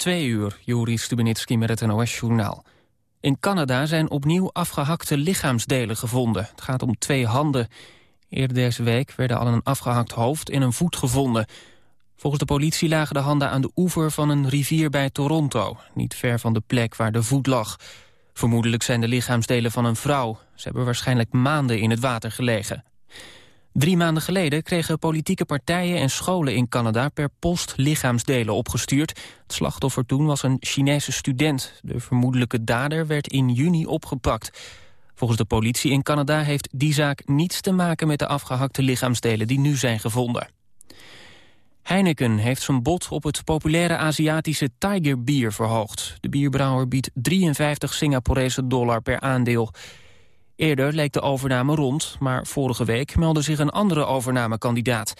Twee uur, Juri Stubenitski met het NOS-journaal. In Canada zijn opnieuw afgehakte lichaamsdelen gevonden. Het gaat om twee handen. Eerder deze week werden al een afgehakt hoofd en een voet gevonden. Volgens de politie lagen de handen aan de oever van een rivier bij Toronto. Niet ver van de plek waar de voet lag. Vermoedelijk zijn de lichaamsdelen van een vrouw. Ze hebben waarschijnlijk maanden in het water gelegen. Drie maanden geleden kregen politieke partijen en scholen in Canada per post lichaamsdelen opgestuurd. Het slachtoffer toen was een Chinese student. De vermoedelijke dader werd in juni opgepakt. Volgens de politie in Canada heeft die zaak niets te maken met de afgehakte lichaamsdelen die nu zijn gevonden. Heineken heeft zijn bod op het populaire Aziatische Tiger Bier verhoogd. De bierbrouwer biedt 53 Singaporese dollar per aandeel. Eerder leek de overname rond, maar vorige week meldde zich een andere overnamekandidaat.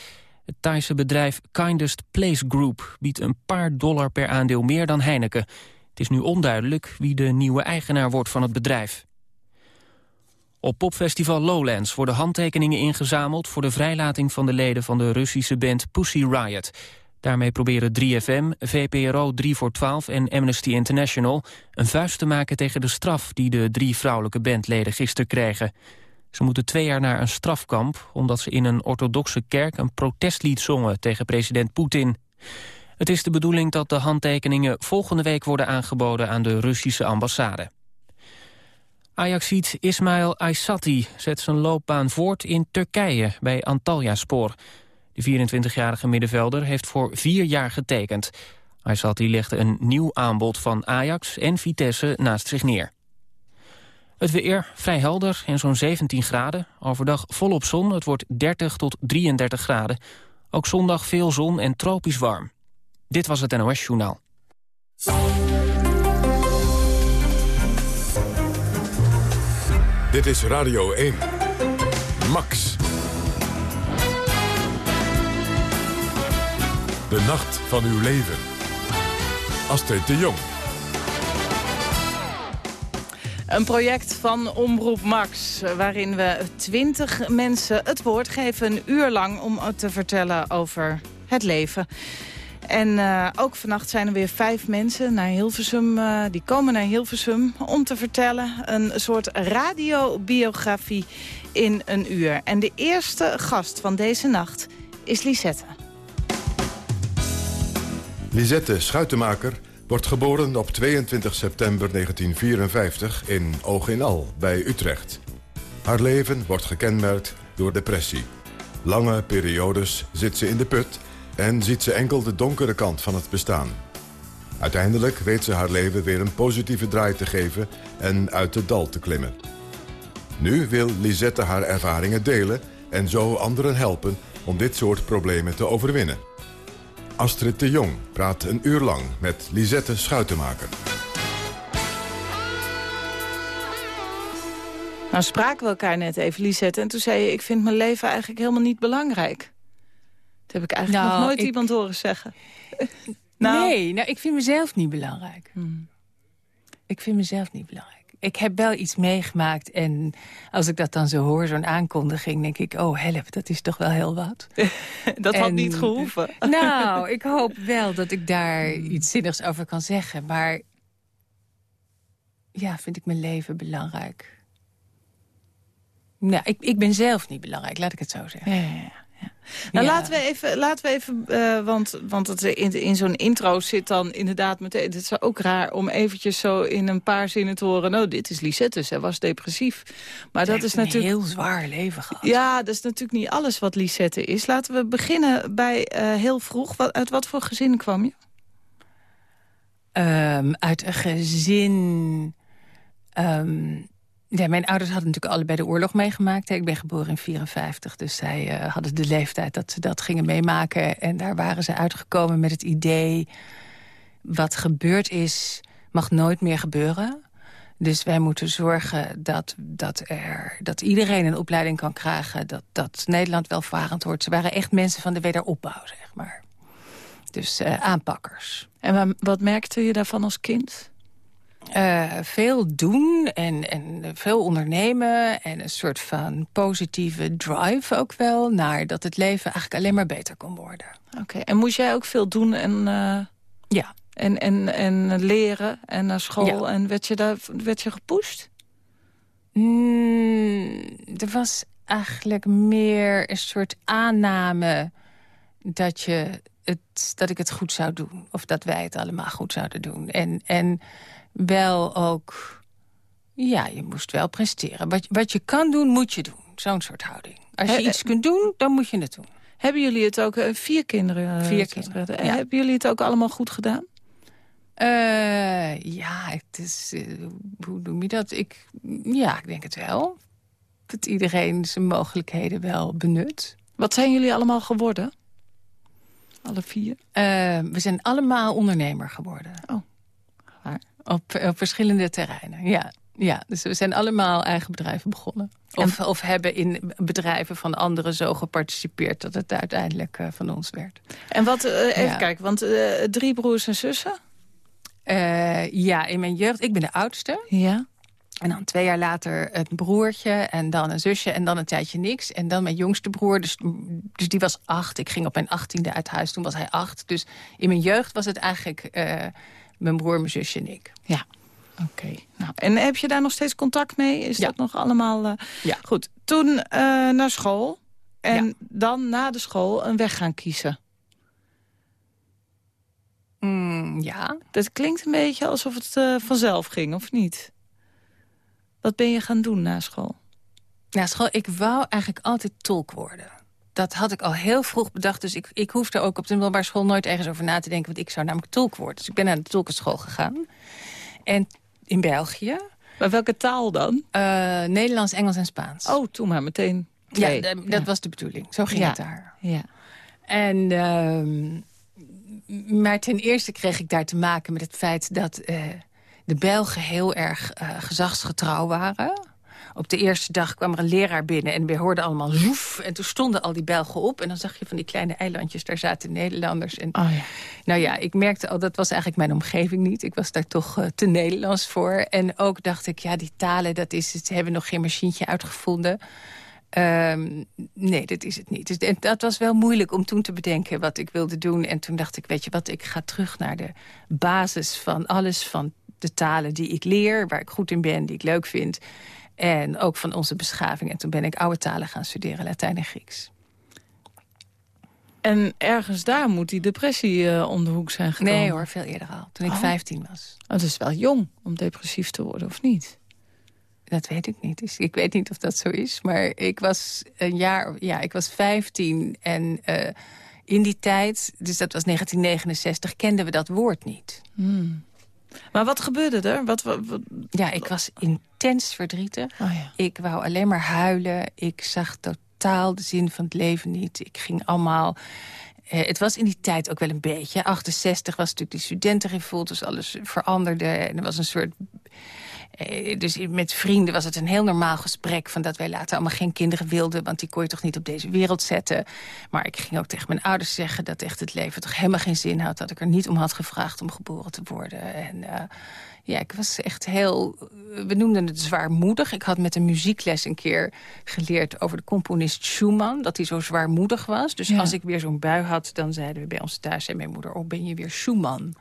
Het Thaise bedrijf Kindest Place Group biedt een paar dollar per aandeel meer dan Heineken. Het is nu onduidelijk wie de nieuwe eigenaar wordt van het bedrijf. Op popfestival Lowlands worden handtekeningen ingezameld... voor de vrijlating van de leden van de Russische band Pussy Riot. Daarmee proberen 3FM, VPRO 3 voor 12 en Amnesty International... een vuist te maken tegen de straf die de drie vrouwelijke bandleden gisteren kregen. Ze moeten twee jaar naar een strafkamp... omdat ze in een orthodoxe kerk een protestlied zongen tegen president Poetin. Het is de bedoeling dat de handtekeningen volgende week worden aangeboden... aan de Russische ambassade. Ajaxiet Ismail Aysati zet zijn loopbaan voort in Turkije bij Antalyaspor... De 24-jarige middenvelder heeft voor vier jaar getekend. Aysati legde een nieuw aanbod van Ajax en Vitesse naast zich neer. Het weer vrij helder en zo'n 17 graden. Overdag volop zon, het wordt 30 tot 33 graden. Ook zondag veel zon en tropisch warm. Dit was het NOS Journaal. Dit is Radio 1. Max. De nacht van uw leven. Astrid de Jong. Een project van Omroep Max, waarin we twintig mensen het woord geven... een uur lang om te vertellen over het leven. En uh, ook vannacht zijn er weer vijf mensen naar Hilversum. Uh, die komen naar Hilversum om te vertellen. Een soort radiobiografie in een uur. En de eerste gast van deze nacht is Lisette. Lisette Schuitenmaker wordt geboren op 22 september 1954 in Oog in Al bij Utrecht. Haar leven wordt gekenmerkt door depressie. Lange periodes zit ze in de put en ziet ze enkel de donkere kant van het bestaan. Uiteindelijk weet ze haar leven weer een positieve draai te geven en uit de dal te klimmen. Nu wil Lisette haar ervaringen delen en zo anderen helpen om dit soort problemen te overwinnen. Astrid de Jong praat een uur lang met Lisette Schuitenmaker. Nou spraken we elkaar net even, Lisette. En toen zei je, ik vind mijn leven eigenlijk helemaal niet belangrijk. Dat heb ik eigenlijk nog nou, nooit iemand horen zeggen. nou. Nee, nou, ik vind mezelf niet belangrijk. Hmm. Ik vind mezelf niet belangrijk ik heb wel iets meegemaakt. En als ik dat dan zo hoor, zo'n aankondiging, denk ik... oh, help, dat is toch wel heel wat. dat had niet gehoeven. Nou, ik hoop wel dat ik daar hmm. iets zinnigs over kan zeggen. Maar ja, vind ik mijn leven belangrijk. Nou, ik, ik ben zelf niet belangrijk, laat ik het zo zeggen. Ja, ja, nou, laten we even, laten we even uh, want, want het in, in zo'n intro zit dan inderdaad meteen... Het is ook raar om eventjes zo in een paar zinnen te horen... nou, dit is Lisette, zij was depressief. Maar dat is natuurlijk... een heel zwaar leven gehad. Ja, dat is natuurlijk niet alles wat Lisette is. Laten we beginnen bij uh, heel vroeg. Wat, uit wat voor gezin kwam je? Um, uit een gezin... Um, ja, mijn ouders hadden natuurlijk allebei de oorlog meegemaakt. Ik ben geboren in 54, dus zij uh, hadden de leeftijd dat ze dat gingen meemaken. En daar waren ze uitgekomen met het idee... wat gebeurd is, mag nooit meer gebeuren. Dus wij moeten zorgen dat, dat, er, dat iedereen een opleiding kan krijgen... Dat, dat Nederland welvarend wordt. Ze waren echt mensen van de wederopbouw, zeg maar. Dus uh, aanpakkers. En wat merkte je daarvan als kind? Uh, veel doen en, en veel ondernemen en een soort van positieve drive ook wel... naar dat het leven eigenlijk alleen maar beter kon worden. Oké, en moest jij ook veel doen en... Uh... Ja. En, en, en leren en naar school. En werd je, daar, werd je gepusht? Mm, er was eigenlijk meer een soort aanname dat, je het, dat ik het goed zou doen. Of dat wij het allemaal goed zouden doen. En, en wel ook... Ja, je moest wel presteren. Wat, wat je kan doen, moet je doen. Zo'n soort houding. Als je iets kunt doen, dan moet je het doen. Hebben jullie het ook... Uh, vier kinderen? Uh, vier kinderen, En hebben jullie het ook allemaal goed gedaan? Uh, ja, het is... hoe noem je dat? Ik, ja, ik denk het wel. Dat iedereen zijn mogelijkheden wel benut. Wat zijn jullie allemaal geworden? Alle vier? we zijn allemaal ondernemer geworden. Oh? Op, op verschillende terreinen, ja. Ja, dus we zijn allemaal eigen bedrijven begonnen. Of, of hebben in bedrijven van anderen zo geparticipeerd... dat het uiteindelijk uh, van ons werd. En wat, uh, even ja. kijken, want uh, drie broers en zussen? ja, in mijn jeugd. Ik ben de oudste. Ja. En dan twee jaar later een broertje en dan een zusje en dan een tijdje niks. En dan mijn jongste broer, dus, dus die was acht. Ik ging op mijn achttiende uit huis, toen was hij acht. Dus in mijn jeugd was het eigenlijk mijn broer, mijn zusje en ik. Ja. Oké. Nou, en heb je daar nog steeds contact mee? Is ja. dat nog allemaal... Uh... Ja. Goed. Toen uh, naar school. En ja. dan na de school een weg gaan kiezen. Mm, ja. Dat klinkt een beetje alsof het uh, vanzelf ging, of niet? Wat ben je gaan doen na school? Na school, ik wou eigenlijk altijd tolk worden. Dat had ik al heel vroeg bedacht. Dus ik, ik hoefde ook op de middelbare school nooit ergens over na te denken. Want ik zou namelijk tolk worden. Dus ik ben naar de tolkenschool gegaan. En in België. Maar welke taal dan? Uh, Nederlands, Engels en Spaans. Oh, toen maar meteen twee. Ja, dat was de bedoeling. Zo ging ja. het daar. Ja. En, uh, maar ten eerste kreeg ik daar te maken met het feit dat uh, de Belgen heel erg uh, gezagsgetrouw waren. Op de eerste dag kwam er een leraar binnen en we hoorden allemaal zoef. En toen stonden al die Belgen op. En dan zag je van die kleine eilandjes, daar zaten Nederlanders. En, oh ja. Nou ja, ik merkte al, dat was eigenlijk mijn omgeving niet. Ik was daar toch uh, te Nederlands voor. En ook dacht ik, ja, die talen, dat is het. Ze hebben nog geen machientje uitgevonden. Um, nee, dat is het niet. Dus, en dat was wel moeilijk om toen te bedenken wat ik wilde doen. En toen dacht ik, weet je wat, ik ga terug naar de basis van alles... van de talen die ik leer, waar ik goed in ben, die ik leuk vind... En ook van onze beschaving. En toen ben ik oude talen gaan studeren, Latijn en Grieks. En ergens daar moet die depressie uh, om de hoek zijn gekomen? Nee hoor, veel eerder al. Toen ik oh. 15 was. Oh, dat is wel jong om depressief te worden, of niet? Dat weet ik niet. Dus ik weet niet of dat zo is. Maar ik was een jaar... Ja, ik was 15 en uh, in die tijd... Dus dat was 1969, kenden we dat woord niet. Hmm. Maar wat gebeurde er? Wat, wat, wat... Ja, ik was intens verdrietig. Oh, ja. Ik wou alleen maar huilen. Ik zag totaal de zin van het leven niet. Ik ging allemaal... Eh, het was in die tijd ook wel een beetje. 68 was natuurlijk die studentenrevolt, dus alles veranderde. En er was een soort... Eh, dus met vrienden was het een heel normaal gesprek... van dat wij later allemaal geen kinderen wilden... want die kon je toch niet op deze wereld zetten. Maar ik ging ook tegen mijn ouders zeggen... dat echt het leven toch helemaal geen zin had... dat ik er niet om had gevraagd om geboren te worden. En uh, ja, ik was echt heel... We noemden het zwaarmoedig. Ik had met een muziekles een keer geleerd over de componist Schumann... dat hij zo zwaarmoedig was. Dus Ja. als ik weer zo'n bui had, dan zeiden we bij ons thuis... en mijn moeder, oh, ben je weer Schumann?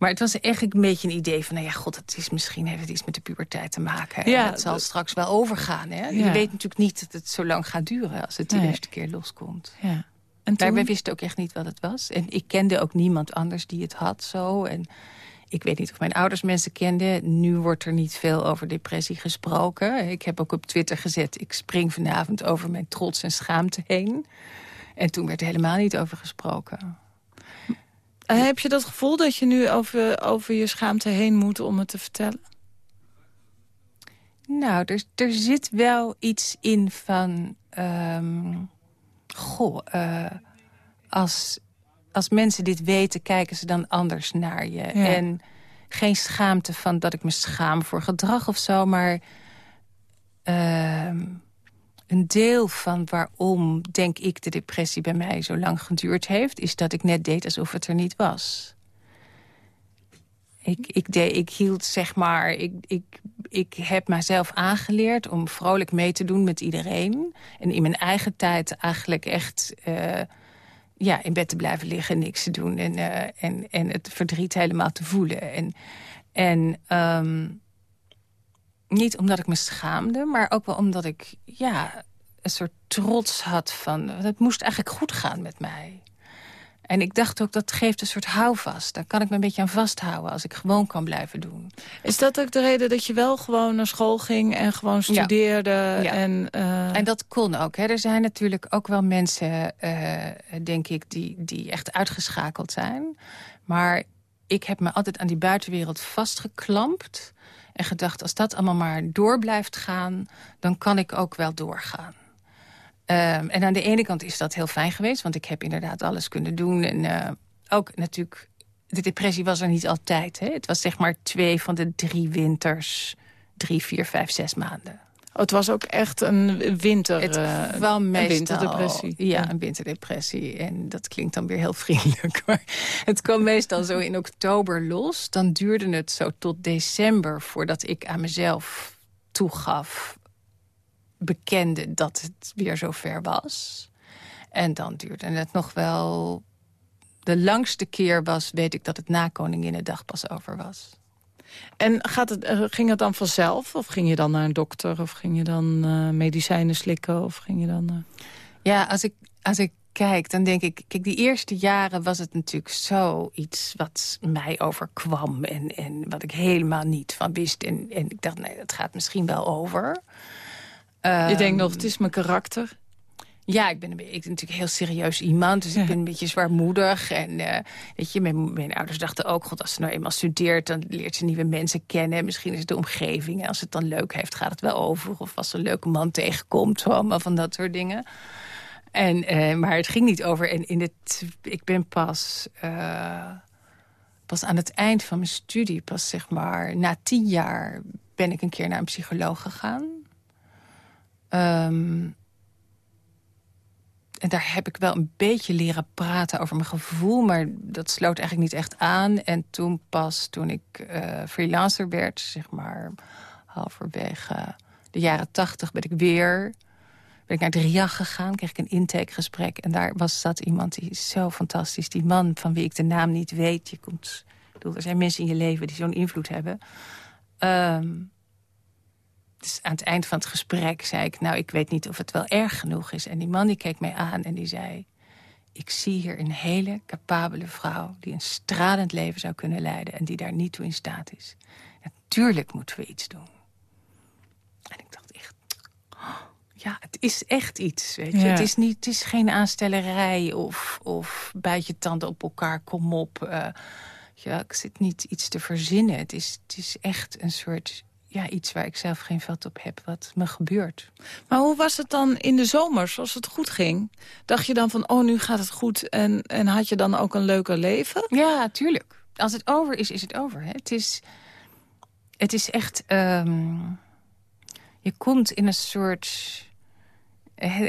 Maar het was eigenlijk een beetje een idee van... nou ja, god, het is misschien heeft het iets met de puberteit te maken. En Ja, dat zal dat- straks wel overgaan. Hè? Ja. Je weet natuurlijk niet dat het zo lang gaat duren... als het de Nee. eerste keer loskomt. Ja. En Maar toen? wij wisten ook echt niet wat het was. En ik kende ook niemand anders die het had zo. En ik weet niet of mijn ouders mensen kenden. Nu wordt er niet veel over depressie gesproken. Ik heb ook op Twitter gezet... ik spring vanavond over mijn trots en schaamte heen. En toen werd er helemaal niet over gesproken. En heb je dat gevoel dat je nu over, over je schaamte heen moet om het te vertellen? Nou, er, er zit wel iets in van... ehm, goh, eh, als, als mensen dit weten, kijken ze dan anders naar je. En geen schaamte van dat ik me schaam voor gedrag of zo... maar ehm, een deel van waarom, denk ik, de depressie bij mij zo lang geduurd heeft... is dat ik net deed alsof het er niet was. Ik, ik, deed, ik hield, zeg maar, ik, ik, ik heb mijzelf aangeleerd om vrolijk mee te doen met iedereen. En in mijn eigen tijd eigenlijk echt... eh, ja, in bed te blijven liggen, niks te doen... en, uh, en, en het verdriet helemaal te voelen. En, en um, niet omdat ik me schaamde, maar ook wel omdat ik... ja, een soort trots had van... het moest eigenlijk goed gaan met mij. En ik dacht ook, dat geeft een soort houvast. Daar kan ik me een beetje aan vasthouden als ik gewoon kan blijven doen. Is dat ook de reden dat je wel gewoon naar school ging en gewoon studeerde? Ja. En, uh... en dat kon ook. Hè. Er zijn natuurlijk ook wel mensen, uh, denk ik, die, die echt uitgeschakeld zijn. Maar ik heb me altijd aan die buitenwereld vastgeklampt. En gedacht, als dat allemaal maar door blijft gaan... dan kan ik ook wel doorgaan. Um, en aan de ene kant is dat heel fijn geweest, want ik heb inderdaad alles kunnen doen. En uh, ook natuurlijk, de depressie was er niet altijd. Hè? Het was zeg maar twee van de drie winters, drie, vier, vijf, zes maanden. Oh, het was ook echt een winter, het uh, een winterdepressie. Ja, een winterdepressie. En dat klinkt dan weer heel vriendelijk. Maar het kwam meestal zo in oktober los. Dan duurde het zo tot december voordat ik aan mezelf toegaf bekende dat het weer zover was. En dan duurde het nog wel... De langste keer was, weet ik, dat het na Koninginnedag pas over was. En gaat het, eh, ging het dan vanzelf? Of ging je dan naar een dokter? Of ging je dan uh, medicijnen slikken? Of ging je dan... Uh... Ja, als ik, als ik kijk, dan denk ik... Kijk, die eerste jaren was het natuurlijk zoiets wat mij overkwam... en, en wat ik helemaal niet van wist. En, en ik dacht, nee, dat gaat misschien wel over je denkt nog, het is mijn karakter? Ja, ik ben, een, ik ben natuurlijk heel serieus iemand. Dus ik ben een beetje zwaarmoedig. En uh, weet je, mijn, mijn, ouders dachten ook... God, als ze nou eenmaal studeert, dan leert ze nieuwe mensen kennen. Misschien is het de omgeving. En als het dan leuk heeft, gaat het wel over. Of als ze een leuke man tegenkomt. Allemaal van dat soort dingen. En, uh, maar het ging niet over. En in het, ik ben pas, uh, pas aan het eind van mijn studie... pas zeg maar na tien jaar ben ik een keer naar een psycholoog gegaan Um, en daar heb ik wel een beetje leren praten over mijn gevoel... maar dat sloot eigenlijk niet echt aan. En toen pas, toen ik uh, freelancer werd, zeg maar halverwege de jaren tachtig... ben ik weer ben ik naar de RIAG gegaan, kreeg ik een intakegesprek... en daar was dat iemand die zo fantastisch. Die man van wie ik de naam niet weet. Je komt, bedoel, er zijn mensen in je leven die zo'n invloed hebben... Um, dus aan het eind van het gesprek zei ik... nou, ik weet niet of het wel erg genoeg is. En die man die keek mij aan en die zei... ik zie hier een hele capabele vrouw... die een stralend leven zou kunnen leiden... en die daar niet toe in staat is. Natuurlijk moeten we iets doen. En ik dacht echt... ja, het is echt iets, weet je. Het, is niet, het is geen aanstellerij of, of bijt je tanden op elkaar, kom op... Uh, ja, ik zit niet iets te verzinnen. Het is, het is echt een soort ja, iets waar ik zelf geen vat op heb, wat me gebeurt. Maar hoe was het dan in de zomers, als het goed ging? Dacht je dan van, oh, nu gaat het goed en, en had je dan ook een leuker leven? Ja, tuurlijk. Als het over is, is het over. Hè? Het, is, het is echt... Um, je komt in een soort... Uh, uh,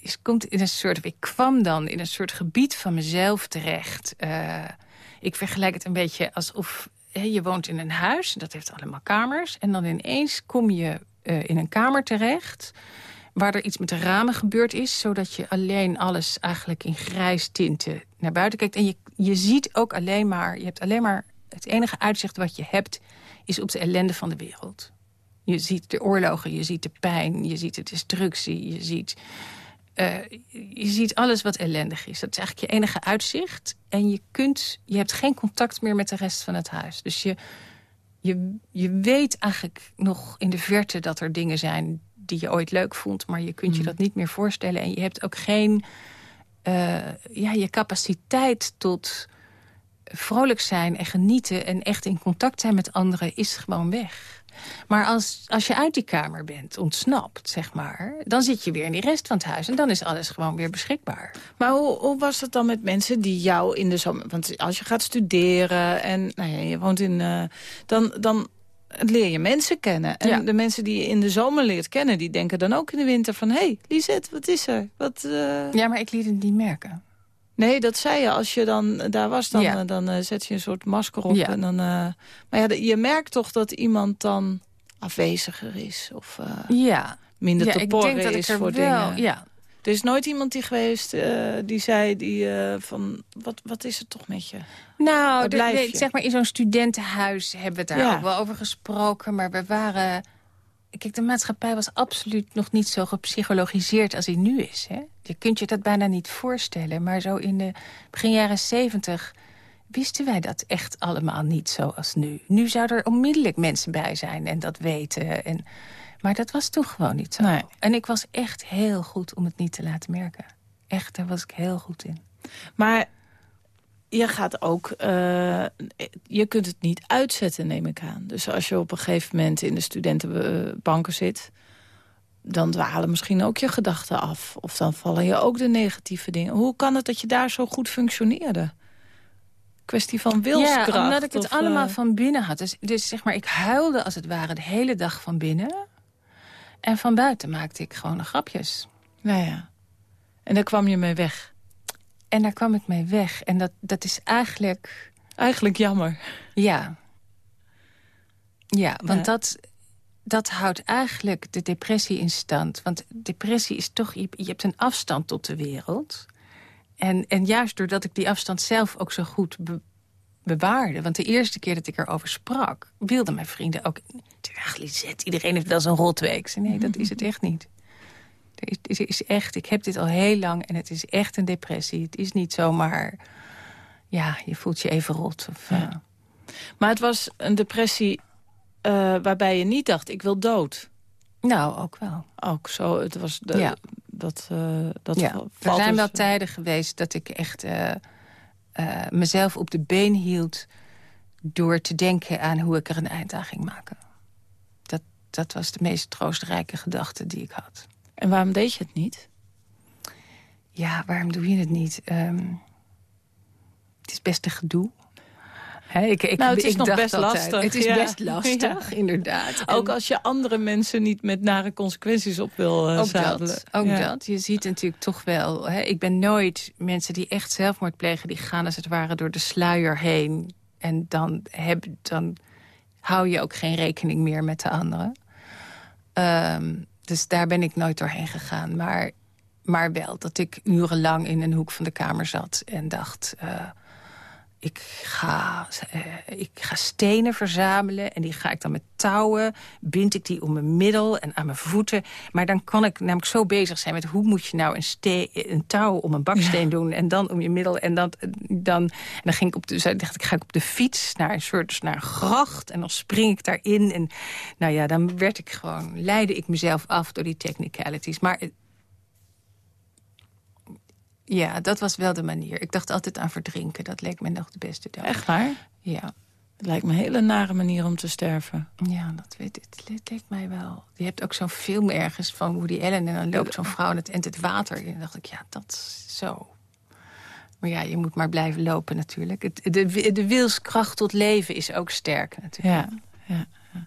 je komt in een soort... Ik kwam dan in een soort gebied van mezelf terecht... Uh, ik vergelijk het een beetje alsof je woont in een huis, dat heeft allemaal kamers. En dan ineens kom je uh, in een kamer terecht waar er iets met de ramen gebeurd is... zodat je alleen alles eigenlijk in grijs tinten naar buiten kijkt. En je, je ziet ook alleen maar... je hebt alleen maar... het enige uitzicht wat je hebt is op de ellende van de wereld. Je ziet de oorlogen, je ziet de pijn, je ziet de destructie... je ziet uh, je ziet alles wat ellendig is. Dat is eigenlijk je enige uitzicht. En je, kunt, je hebt geen contact meer met de rest van het huis. Dus je, je, je weet eigenlijk nog in de verte dat er dingen zijn die je ooit leuk vond. Maar je kunt je mm. dat niet meer voorstellen. En je hebt ook geen... Uh, ja, je capaciteit tot vrolijk zijn en genieten... en echt in contact zijn met anderen is gewoon weg. Maar als, als je uit die kamer bent, ontsnapt, zeg maar... dan zit je weer in die rest van het huis en dan is alles gewoon weer beschikbaar. Maar hoe, hoe was het dan met mensen die jou in de zomer... want als je gaat studeren en nou ja, je woont in... Uh, dan, dan leer je mensen kennen. En de mensen die je in de zomer leert kennen... die denken dan ook in de winter van... hé, hey, Lisette, wat is er? Wat, uh... Ja, maar ik liet het niet merken. Nee, dat zei je. Als je dan daar was, dan, eh, dan uh, zet je een soort masker op. En dan, uh, maar ja, je merkt toch dat iemand dan afweziger is. Of ja. minder ja, te porren is voor wel, dingen. Ja. Er is nooit iemand die geweest uh, die zei die, uh, van wat, wat is het toch met je? Nou, de, zeg maar in zo'n studentenhuis hebben we daar ook wel over gesproken. Maar we waren... Kijk, de maatschappij was absoluut nog niet zo gepsychologiseerd als hij nu is. Hè? Je kunt je dat bijna niet voorstellen. Maar zo in de begin jaren zeventig wisten wij dat echt allemaal niet zoals nu. Nu zouden er onmiddellijk mensen bij zijn en dat weten. En, maar dat was toen gewoon niet zo. En ik was echt heel goed om het niet te laten merken. Echt, daar was ik heel goed in. Maar je gaat ook... Uh, je kunt het niet uitzetten, neem ik aan. Dus als je op een gegeven moment in de studentenbanken zit... dan dwalen misschien ook je gedachten af. Of dan vallen je ook de negatieve dingen. Hoe kan het dat je daar zo goed functioneerde? kwestie van wilskracht? Ja, omdat ik het allemaal eh, van binnen had. Dus, dus zeg maar, ik huilde als het ware de hele dag van binnen. En van buiten maakte ik gewoon grapjes. Nou ja. En daar kwam je mee weg? En daar kwam ik mee weg. En dat, dat is eigenlijk... Eigenlijk jammer. Ja. Ja, want Dat, dat houdt eigenlijk de depressie in stand. Want depressie is toch... Je, je hebt een afstand tot de wereld... En, en juist doordat ik die afstand zelf ook zo goed bewaarde... want de eerste keer dat ik erover sprak... wilden mijn vrienden ook... Ach, Lisette, iedereen heeft wel zo'n rotweek. Nee, dat is het echt niet. Het is, is echt, ik heb dit al heel lang en het is echt een depressie. Het is niet zomaar... Ja, je voelt je even rot. Of, eh. Maar het was een depressie uh, waarbij je niet dacht, ik wil dood. Nou, ook wel. Ook zo, het was de, ja dat, uh, dat ja, Er zijn dus, wel tijden geweest dat ik echt mezelf op de been hield... door te denken aan hoe ik er een eind aan ging maken. Dat, dat was de meest troostrijke gedachte die ik had. En waarom deed je het niet? Ja, waarom doe je het niet? Um, het is best een gedoe ik, ik, nou, het is nog best lastig. Het is best lastig, inderdaad. Ook als je andere mensen niet met nare consequenties op wil uh, ook zadelen. Dat, ook dat. Je ziet natuurlijk toch wel... Ik ben nooit mensen die echt zelfmoord plegen... die gaan als het ware door de sluier heen. En dan, heb, dan hou je ook geen rekening meer met de anderen. Ehm, dus daar ben ik nooit doorheen gegaan. Maar, maar wel dat ik urenlang in een hoek van de kamer zat en dacht... Uh, ik ga, uh, ik ga stenen verzamelen en die ga ik dan met touwen... bind ik die om mijn middel en aan mijn voeten. Maar dan kan ik namelijk zo bezig zijn met... hoe moet je nou een, een touw om een baksteen doen... en dan om je middel. En dan, dan, en dan ging ik op de, dacht ik, ga ik op de fiets naar een soort dus naar een gracht... en dan spring ik daarin. En nou ja, dan werd ik gewoon, leidde ik mezelf af door die technicalities. Maar ja, dat was wel de manier. Ik dacht altijd aan verdrinken. Dat leek me nog de beste dood. Echt waar? Ja. Het lijkt me een hele nare manier om te sterven. Ja, dat weet ik. Het leek mij wel. Je hebt ook zo'n film ergens van Woody Allen... en dan loopt zo'n vrouw en het, het water. En dan dacht ik, ja, dat is zo. Maar ja, je moet maar blijven lopen natuurlijk. Het, de, de wilskracht tot leven is ook sterk natuurlijk. Ja, ja, ja.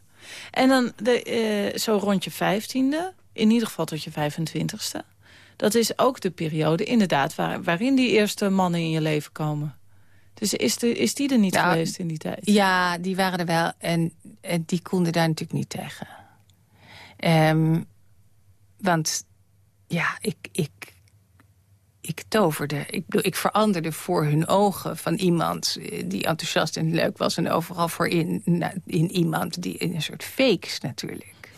En dan de, uh, zo rond je vijftiende, in ieder geval tot je 25ste dat is ook de periode inderdaad waar, waarin die eerste mannen in je leven komen. Dus is, de, is die er niet geweest in die tijd? Ja, die waren er wel. En, en die konden daar natuurlijk niet tegen. Um, want ja, ik, ik, ik toverde. Ik, ik veranderde voor hun ogen van iemand eh, die enthousiast en leuk was... en overal voor in, in iemand die in een soort fakes natuurlijk.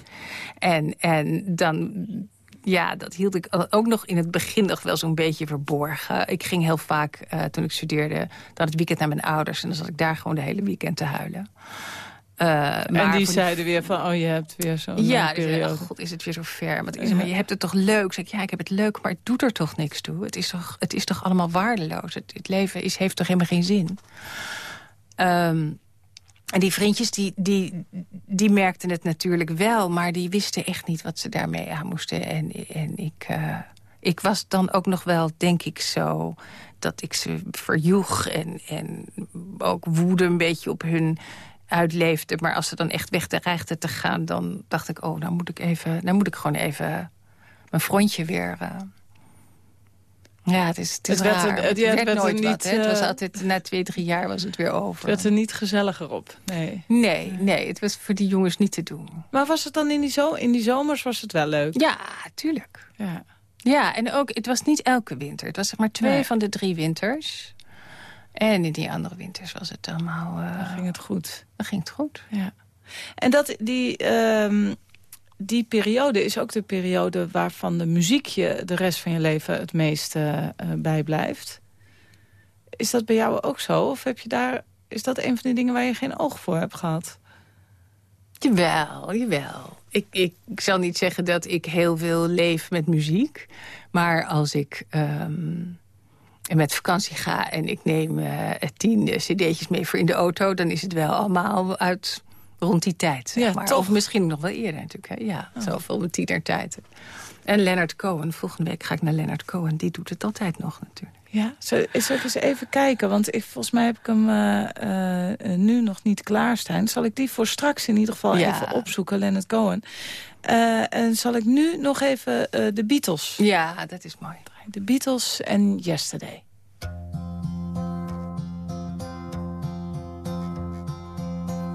En, en dan ja, dat hield ik ook nog in het begin nog wel zo'n beetje verborgen. Ik ging heel vaak, uh, toen ik studeerde, dan het weekend naar mijn ouders. En dan zat ik daar gewoon de hele weekend te huilen. Uh, en die zeiden weer van, oh, je hebt weer zo'n Ja, die zeiden, oh, god, is het weer zo ver. Maar, is, maar je hebt het toch leuk? Zeg ik, ja, ik heb het leuk, maar het doet er toch niks toe. Het is toch, het is toch allemaal waardeloos? Het, het leven is, heeft toch helemaal geen zin? Um, en die vriendjes die, die, die merkten het natuurlijk wel... maar die wisten echt niet wat ze daarmee aan moesten. En, en ik, uh, ik was dan ook nog wel, denk ik, zo... dat ik ze verjoeg en, en ook woede een beetje op hun uitleefde. Maar als ze dan echt weg dreigden te gaan... dan dacht ik, oh, dan moet ik, even, dan moet ik gewoon even mijn frontje weer... Uh, ja, het is, het is het werd. Het, het, werd, nooit niet, wat, Het was eh, altijd, na twee, drie jaar was het weer over. Het werd er niet gezelliger op, nee. Nee, nee, het was voor die jongens niet te doen. Maar was het dan in die, zo in die zomers was het wel leuk? Ja, tuurlijk. Ja. Ja, en ook, het was niet elke winter. Het was zeg maar twee van de drie winters. En in die andere winters was het allemaal... Uh, dan ging het goed. Dan ging het goed. Ja. En dat, die, uh, die periode is ook de periode waarvan de muziek je de rest van je leven het meest uh, bijblijft. Is dat bij jou ook zo? Of heb je daar, is dat een van de dingen waar je geen oog voor hebt gehad? Jawel, jawel. Ik, ik, ik zal niet zeggen dat ik heel veel leef met muziek. Maar als ik um, met vakantie ga en ik neem uh, tien cd'tjes mee voor in de auto... dan is het wel allemaal uit rond die tijd. Zeg maar. Of misschien nog wel eerder natuurlijk. Hè? Ja, oh. zoveel met tienertijd. En Leonard Cohen, volgende week ga ik naar Leonard Cohen. Die doet het altijd nog natuurlijk. Ja, zal, ik eens even kijken? Want ik, volgens mij heb ik hem uh, uh, nu nog niet klaarstaan. Zal ik die voor straks in ieder geval even opzoeken, Leonard Cohen. Uh, en zal ik nu nog even de Beatles... Ja, dat is mooi. De Beatles en Yesterday.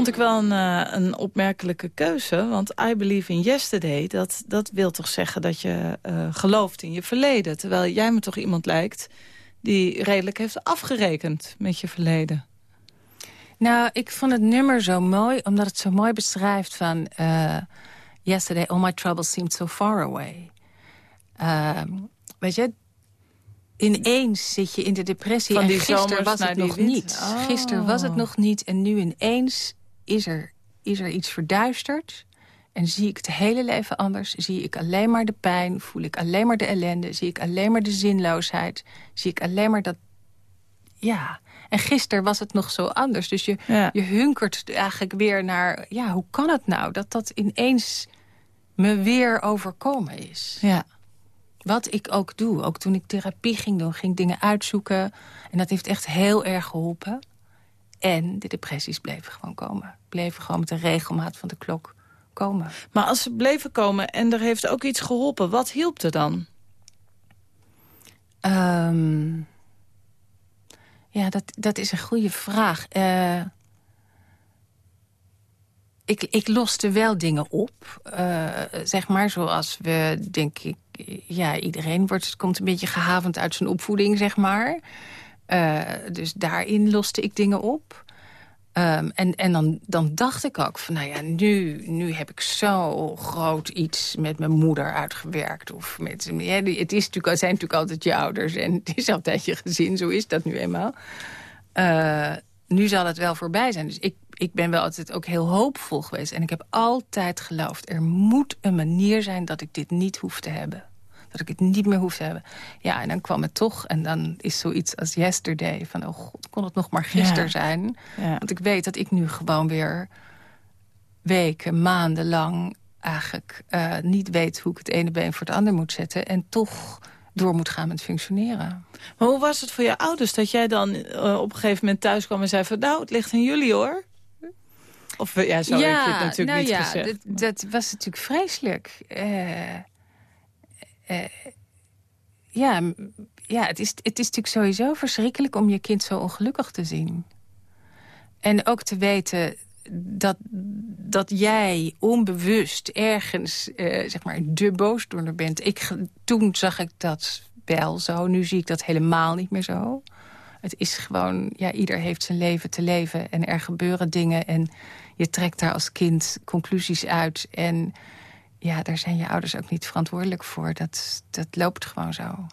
Vond ik wel een, uh, een opmerkelijke keuze. Want I believe in yesterday, dat, dat wil toch zeggen dat je uh, gelooft in je verleden. Terwijl jij me toch iemand lijkt die redelijk heeft afgerekend met je verleden. Nou, ik vond het nummer zo mooi, omdat het zo mooi beschrijft van... Uh, yesterday, all my troubles seemed so far away. Uh, weet je, ineens zit je in de depressie Van en gisteren was het nog niet. Oh. Gisteren was het nog niet en nu ineens is er, is er iets verduisterd. En zie ik het hele leven anders. Zie ik alleen maar de pijn. Voel ik alleen maar de ellende. Zie ik alleen maar de zinloosheid. Zie ik alleen maar dat... Ja, en gisteren was het nog zo anders. Dus je, je hunkert eigenlijk weer naar... Ja, hoe kan het nou dat dat ineens me weer overkomen is? Ja. Wat ik ook doe. Ook toen ik therapie ging doen, ging ik dingen uitzoeken. En dat heeft echt heel erg geholpen. En de depressies bleven gewoon komen. Bleven gewoon met de regelmaat van de klok komen. Maar als ze bleven komen en er heeft ook iets geholpen, wat hielp er dan? Um, ja, dat, dat is een goede vraag. Uh, ik, ik loste wel dingen op. Uh, zeg maar, zoals we, denk ik... Ja, iedereen wordt, komt een beetje gehavend uit zijn opvoeding, zeg maar. Uh, dus daarin loste ik dingen op. Um, en en dan, dan dacht ik ook van, nou ja, nu, nu heb ik zo groot iets met mijn moeder uitgewerkt. Of met, ja, het, is natuurlijk, zijn natuurlijk altijd je ouders en het is altijd je gezin, zo is dat nu eenmaal. Uh, nu zal het wel voorbij zijn. Dus ik, ik ben wel altijd ook heel hoopvol geweest. En ik heb altijd geloofd, er moet een manier zijn dat ik dit niet hoef te hebben Dat ik het niet meer hoef te hebben. Ja, en dan kwam het toch. En dan is zoiets als yesterday. Van, oh god, kon het nog maar gisteren zijn. Ja. Want ik weet dat ik nu gewoon weer weken, maanden lang eigenlijk uh, niet weet hoe ik het ene been voor het ander moet zetten. En toch door moet gaan met functioneren. Maar hoe was het voor je ouders dat jij dan uh, op een gegeven moment thuis kwam en zei van nou, het ligt aan jullie hoor? Of eh, ja, zo ja, heb je het natuurlijk nou niet ja, gezegd. Dat, dat was natuurlijk vreselijk. Uh, uh, ja, ja het, is, het is natuurlijk sowieso verschrikkelijk om je kind zo ongelukkig te zien. En ook te weten dat, dat jij onbewust ergens uh, zeg maar de boosdoener bent. Ik, toen zag ik dat wel zo, nu zie ik dat helemaal niet meer zo. Het is gewoon, ja, ieder heeft zijn leven te leven en er gebeuren dingen... en je trekt daar als kind conclusies uit. En ja, daar zijn je ouders ook niet verantwoordelijk voor. Dat, dat loopt gewoon zo.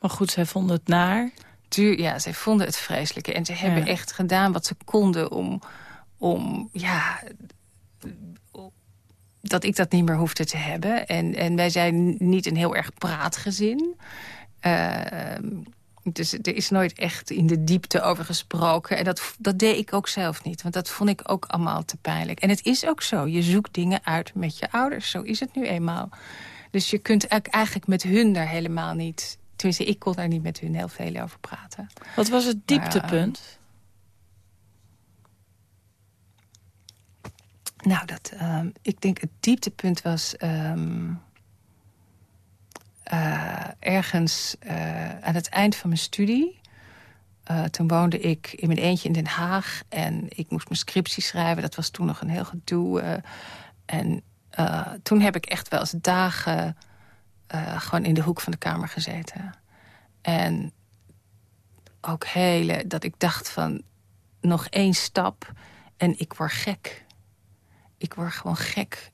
Maar goed, zij vonden het naar ja, zij vonden het vreselijk. En ze hebben echt gedaan wat ze konden om, om ja, dat ik dat niet meer hoefde te hebben. En, en wij zijn niet een heel erg praatgezin. Uh, dus er is nooit echt in de diepte over gesproken. En dat, dat deed ik ook zelf niet. Want dat vond ik ook allemaal te pijnlijk. En het is ook zo. Je zoekt dingen uit met je ouders. Zo is het nu eenmaal. Dus je kunt eigenlijk met hun daar helemaal niet Tenminste, ik kon daar niet met hun heel veel over praten. Wat was het dieptepunt? nou, dat, uh, ik denk het dieptepunt was... Um, uh, ergens uh, aan het eind van mijn studie... Uh, toen woonde ik in mijn eentje in Den Haag en ik moest mijn scriptie schrijven. Dat was toen nog een heel gedoe. en toen heb ik echt wel eens dagen gewoon in de hoek van de kamer gezeten. En ook hele, dat ik dacht van nog één stap en ik word gek. Ik word gewoon gek.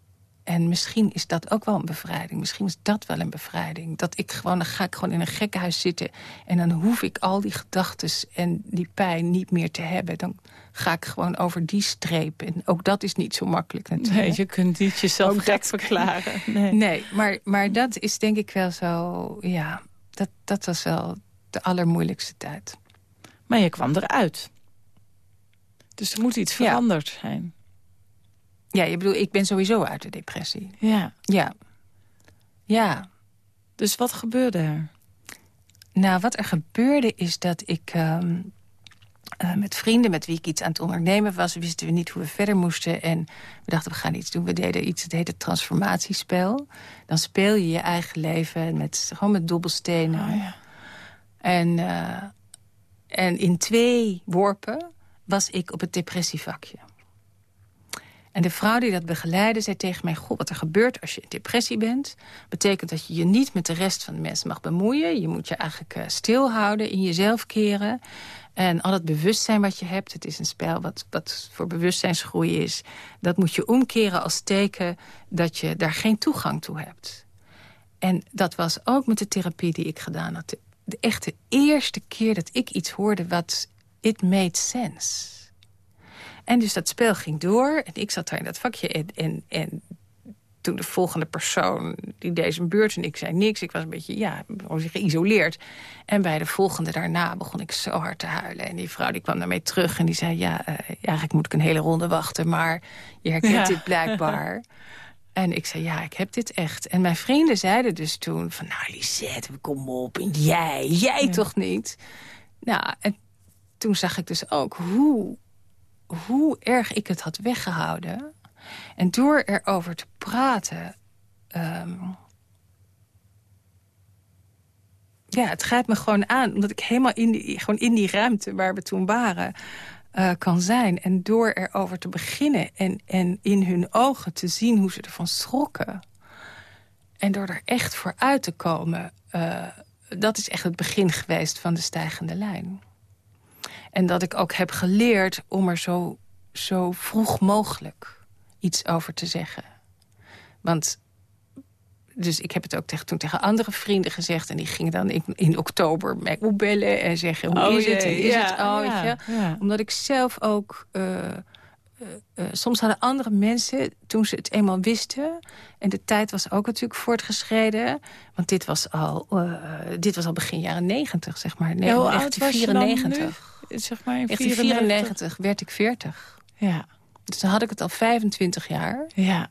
En misschien is dat ook wel een bevrijding. Misschien is dat wel een bevrijding. Dat ik gewoon, dan ga ik gewoon in een gekkenhuis zitten... en dan hoef ik al die gedachten en die pijn niet meer te hebben. Dan ga ik gewoon over die streep. En ook dat is niet zo makkelijk natuurlijk. Nee, je kunt niet jezelf ook gek verklaren. Nee, nee maar, maar dat is denk ik wel zo... Ja, dat, dat was wel de allermoeilijkste tijd. Maar je kwam eruit. Dus er moet iets veranderd zijn. Ja, je bedoel, ik ben sowieso uit de depressie. Ja. Ja. Ja. Dus wat gebeurde er? Nou, wat er gebeurde is dat ik... Uh, met vrienden met wie ik iets aan het ondernemen was... wisten we niet hoe we verder moesten. En we dachten, we gaan iets doen. We deden iets, het heette transformatiespel. Dan speel je je eigen leven met, gewoon met dobbelstenen. Oh, ja. en, uh, en in twee worpen was ik op het depressievakje. En de vrouw die dat begeleidde zei tegen mij... Goh, wat er gebeurt als je in depressie bent... betekent dat je je niet met de rest van de mensen mag bemoeien. Je moet je eigenlijk uh, stilhouden, in jezelf keren. En al het bewustzijn wat je hebt... het is een spel wat, wat voor bewustzijnsgroei is... dat moet je omkeren als teken dat je daar geen toegang toe hebt. En dat was ook met de therapie die ik gedaan had. De, de echte eerste keer dat ik iets hoorde wat... it made sense en dus dat spel ging door. En ik zat daar in dat vakje. En, en, en toen de volgende persoon, die deed zijn beurt en ik zei niks. Ik was een beetje, ja, geïsoleerd. En bij de volgende daarna begon ik zo hard te huilen. En die vrouw die kwam naar mij terug en die zei... ja, uh, eigenlijk moet ik een hele ronde wachten, maar je herkent dit blijkbaar. En ik zei, ja, ik heb dit echt. En mijn vrienden zeiden dus toen van... nou, Lisette, kom op, en jij, jij toch niet? Nou, en toen zag ik dus ook hoe hoe erg ik het had weggehouden. En door erover te praten... Um, ja, het grijpt me gewoon aan. Omdat ik helemaal in die, gewoon in die ruimte waar we toen waren... Uh, kan zijn. En door erover te beginnen en, en in hun ogen te zien hoe ze ervan schrokken... en door er echt voor uit te komen... Uh, dat is echt het begin geweest van de stijgende lijn. En dat ik ook heb geleerd om er zo, zo vroeg mogelijk iets over te zeggen. Want dus ik heb het ook tegen, toen tegen andere vrienden gezegd. En die gingen dan in, in oktober mij opbellen en zeggen... hoe oh is het en is het? Oh, ja, ja. Omdat ik zelf ook uh, uh, soms hadden andere mensen, toen ze het eenmaal wisten... en de tijd was ook natuurlijk voortgeschreden... want dit was al, dit was al begin jaren negentig, zeg maar. Ja, hoe 1994. Zeg maar in 1994 werd ik 40. Ja. Dus dan had ik het al 25 jaar. Ja.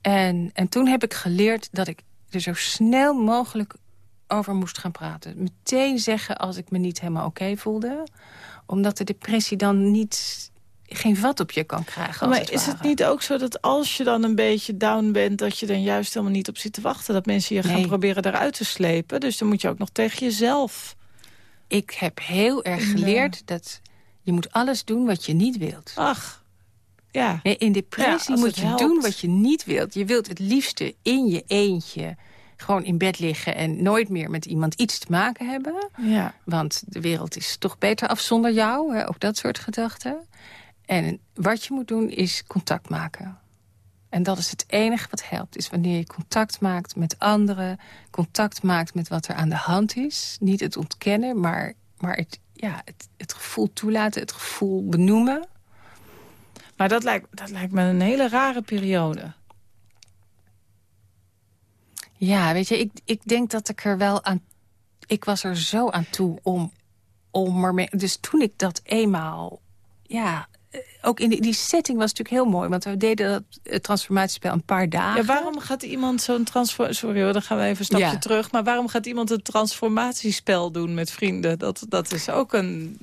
En, en toen heb ik geleerd dat ik er zo snel mogelijk over moest gaan praten. Meteen zeggen als ik me niet helemaal oké voelde. Omdat de depressie dan niet geen vat op je kan krijgen. maar is het niet ook zo dat als je dan een beetje down bent... dat je dan juist helemaal niet op zit te wachten... dat mensen je gaan proberen eruit te slepen? Dus dan moet je ook nog tegen jezelf... Ik heb heel erg geleerd dat je moet alles doen wat je niet wilt. Ach, ja. in depressie moet je doen wat je niet wilt. Je wilt het liefste in je eentje gewoon in bed liggen... en nooit meer met iemand iets te maken hebben. Ja. Want de wereld is toch beter af zonder jou. Hè? Ook dat soort gedachten. En wat je moet doen is contact maken. En dat is het enige wat helpt. Is wanneer je contact maakt met anderen. Contact maakt met wat er aan de hand is. Niet het ontkennen, maar, maar het, ja, het, het gevoel toelaten. Het gevoel benoemen. Maar dat lijkt, dat lijkt me een hele rare periode. Ja, weet je, ik, ik denk dat ik er wel aan... Ik was er zo aan toe om, om ermee... Dus toen ik dat eenmaal... Ja, ook in die, die setting was natuurlijk heel mooi. Want we deden dat het transformatiespel een paar dagen. Ja, waarom gaat iemand zo'n transformatie... Sorry hoor, dan gaan we even een stapje terug. Maar waarom gaat iemand een transformatiespel doen met vrienden? Dat, dat is ook een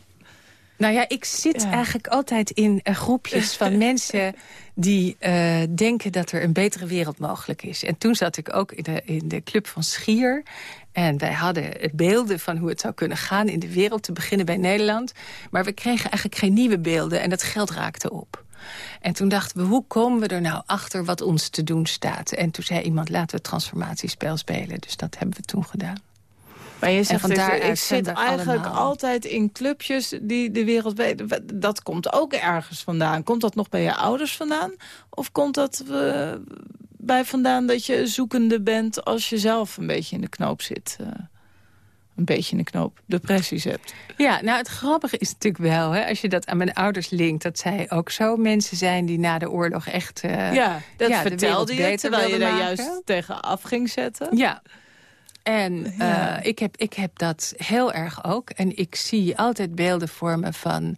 nou ja, ik zit eigenlijk altijd in uh, groepjes van mensen die uh, denken dat er een betere wereld mogelijk is. En toen zat ik ook in de, in de club van Schier. En wij hadden beelden van hoe het zou kunnen gaan in de wereld, te beginnen bij Nederland. Maar we kregen eigenlijk geen nieuwe beelden en dat geld raakte op. En toen dachten we, hoe komen we er nou achter wat ons te doen staat? En toen zei iemand, laten we het transformatiespel spelen. Dus dat hebben we toen gedaan. Maar je zegt, ik, ik zit eigenlijk altijd in clubjes die de wereld. Dat komt ook ergens vandaan. Komt dat nog bij je ouders vandaan? Of komt dat uh, bij vandaan dat je zoekende bent... als je zelf een beetje in de knoop zit? Uh, een beetje in de knoop depressies hebt. Ja, nou het grappige is natuurlijk wel... Hè, als je dat aan mijn ouders linkt... dat zij ook zo mensen zijn die na de oorlog echt... Uh, ja, dat ja, vertelde je terwijl je daar juist tegen af ging zetten. Ja, en uh, ik, heb, ik heb dat heel erg ook. En ik zie altijd beelden voor me van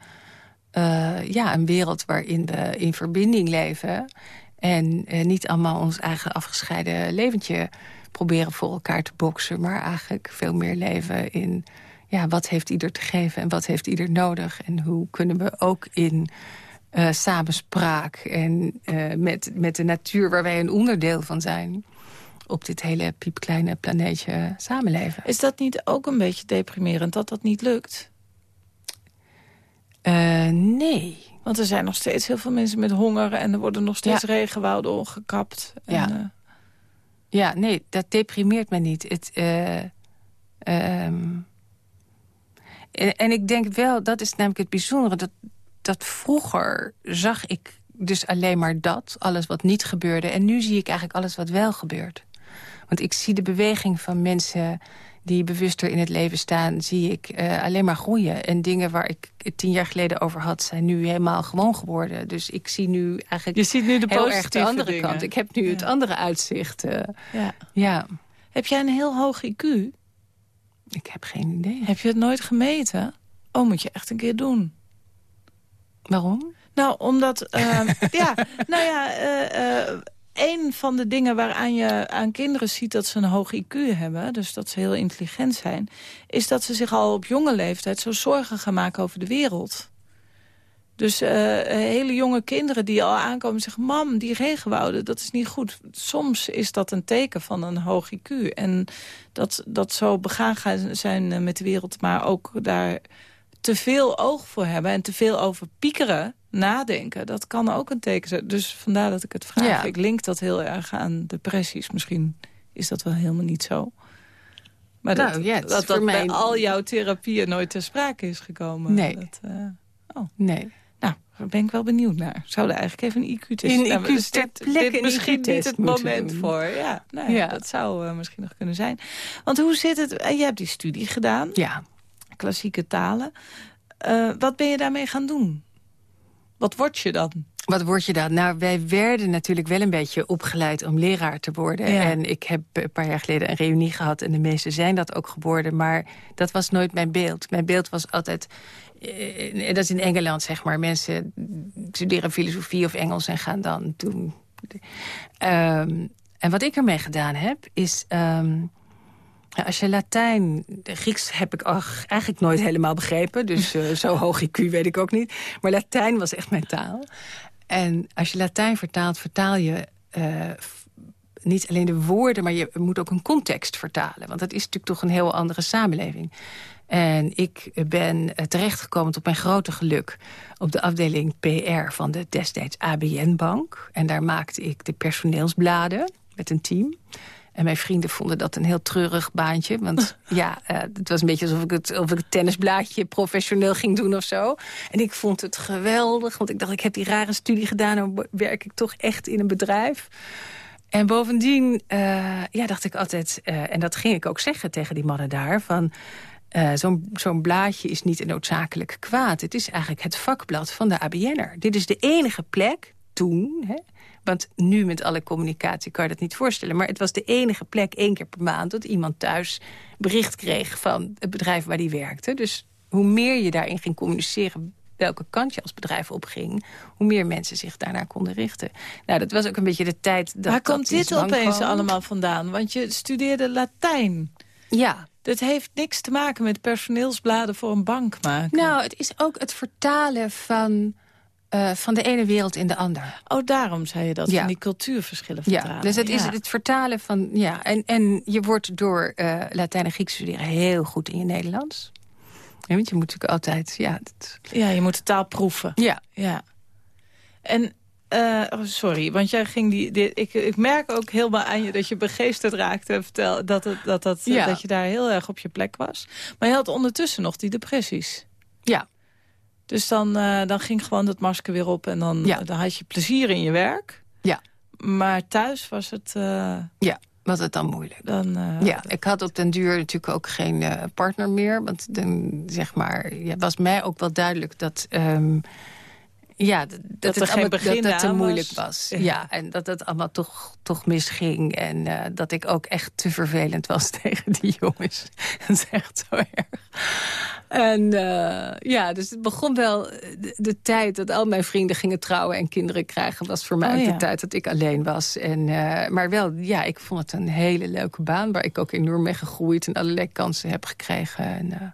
uh, ja, een wereld waarin we in verbinding leven. En uh, niet allemaal ons eigen afgescheiden leventje proberen voor elkaar te boksen. Maar eigenlijk veel meer leven in ja, wat heeft ieder te geven en wat heeft ieder nodig. En hoe kunnen we ook in uh, samenspraak en uh, met, met de natuur waar wij een onderdeel van zijn op dit hele piepkleine planeetje samenleven. Is dat niet ook een beetje deprimerend dat dat niet lukt? Uh, nee. Want er zijn nog steeds heel veel mensen met honger... en er worden nog steeds regenwouden ongekapt. En, ja. Uh... ja, nee, dat deprimeert me niet. Het, uh, um... en, en, ik denk wel, dat is namelijk het bijzondere... dat, dat vroeger zag ik dus alleen maar dat, alles wat niet gebeurde. En nu zie ik eigenlijk alles wat wel gebeurt. Want ik zie de beweging van mensen die bewuster in het leven staan... zie ik uh, alleen maar groeien. En dingen waar ik het tien jaar geleden over had... zijn nu helemaal gewoon geworden. Dus ik zie nu eigenlijk Je ziet nu de heel erg de andere dingen. kant. Ik heb nu het andere uitzicht. Uh, ja. ja. Heb jij een heel hoog IQ? Ik heb geen idee. Heb je het nooit gemeten? Oh, moet je echt een keer doen. Waarom? Nou, omdat... Uh, ja, nou ja... Uh, een van de dingen waaraan je aan kinderen ziet dat ze een hoog IQ hebben... dus dat ze heel intelligent zijn... is dat ze zich al op jonge leeftijd zo zorgen gaan maken over de wereld. Dus uh, hele jonge kinderen die al aankomen zeggen... mam, die regenwouden, dat is niet goed. Soms is dat een teken van een hoog IQ. En dat, dat zo begaan gaan zijn eh, met de wereld... maar ook daar te veel oog voor hebben en te veel over piekeren nadenken, dat kan ook een teken zijn. Dus vandaar dat ik het vraag. Ik link dat heel erg aan depressies. Misschien is dat wel helemaal niet zo. Maar nou, dat, ja, dat, dat bij al jouw therapieën nooit ter sprake is gekomen. Nee. Dat, uh... oh. nee. Nou, daar ben ik wel benieuwd naar. Zouden eigenlijk even een IQ-test... Een IQ dus dit, dit misschien niet het moment voor. Ja, nou, ja. dat zou uh, misschien nog kunnen zijn. Want hoe zit het... Uh, je hebt die studie gedaan. Ja. Klassieke talen. wat ben je daarmee gaan doen? Wat word je dan? Wat word je dan? Nou, wij werden natuurlijk wel een beetje opgeleid om leraar te worden. En ik heb een paar jaar geleden een reunie gehad... en de meesten zijn dat ook geworden. Maar dat was nooit mijn beeld. Mijn beeld was altijd... Eh, dat is in Engeland, zeg maar. Mensen studeren filosofie of Engels en gaan dan doen... Um, en wat ik ermee gedaan heb, is... Um, als je Latijn... Grieks heb ik eigenlijk nooit helemaal begrepen. Dus uh, zo hoog IQ weet ik ook niet. Maar Latijn was echt mijn taal. En als je Latijn vertaalt, vertaal je... Uh, niet alleen de woorden, maar je moet ook een context vertalen. Want dat is natuurlijk toch een heel andere samenleving. En ik ben terechtgekomen tot mijn grote geluk... op de afdeling PR van de destijds ABN-bank. En daar maakte ik de personeelsbladen met een team. En mijn vrienden vonden dat een heel treurig baantje. Want ja, uh, het was een beetje alsof ik, het, of ik het tennisblaadje professioneel ging doen of zo. En ik vond het geweldig, want ik dacht, ik heb die rare studie gedaan... en dan werk ik toch echt in een bedrijf. En bovendien uh, ja, dacht ik altijd, uh, en dat ging ik ook zeggen tegen die mannen daar... van zo'n zo'n blaadje is niet noodzakelijk kwaad. Het is eigenlijk het vakblad van de ABN'er. Dit is de enige plek toen... Hè, want nu met alle communicatie kan je dat niet voorstellen. Maar het was de enige plek één keer per maand... dat iemand thuis bericht kreeg van het bedrijf waar die werkte. Dus hoe meer je daarin ging communiceren welke kant je als bedrijf opging... hoe meer mensen zich daarnaar konden richten. Nou, dat was ook een beetje de tijd dat Waar komt dit opeens allemaal vandaan? Want je studeerde Latijn. Ja. Dat heeft niks te maken met personeelsbladen voor een bank maken. Nou, het is ook het vertalen van uh, van de ene wereld in de ander. Oh, daarom zei je dat, ja. van die cultuurverschillen vertalen. Ja, dus het is het vertalen van... Ja, en, en je wordt door uh, Latijn en Grieks studeren heel goed in je Nederlands. Ja, want je moet natuurlijk altijd... Ja, dat... ja je moet de taal proeven. Ja. ja. En uh, oh, sorry, want jij ging die, die, ik, ik merk ook helemaal aan je dat je begeesterd raakte. Vertel, dat, het, dat, dat, ja. dat je daar heel erg op je plek was. Maar je had ondertussen nog die depressies. Ja. Dus dan, uh, dan ging gewoon dat masker weer op en dan, ja. dan had je plezier in je werk. Ja. Maar thuis was het... Uh, ja, was het dan moeilijk. Dan, uh, ja, ik had op den duur natuurlijk ook geen partner meer. Want dan, zeg maar, ja, was mij ook wel duidelijk dat... Um, ja, dat, dat, het allemaal, dat het te moeilijk was. Ja. ja. en dat het allemaal toch, toch misging. En uh, dat ik ook echt te vervelend was tegen die jongens. dat is echt zo erg. En uh, ja, dus het begon wel... De, de, tijd dat al mijn vrienden gingen trouwen en kinderen krijgen... was voor mij oh, ja. de tijd dat ik alleen was. En, uh, maar wel, ja, ik vond het een hele leuke baan... waar ik ook enorm mee gegroeid en allerlei kansen heb gekregen. En,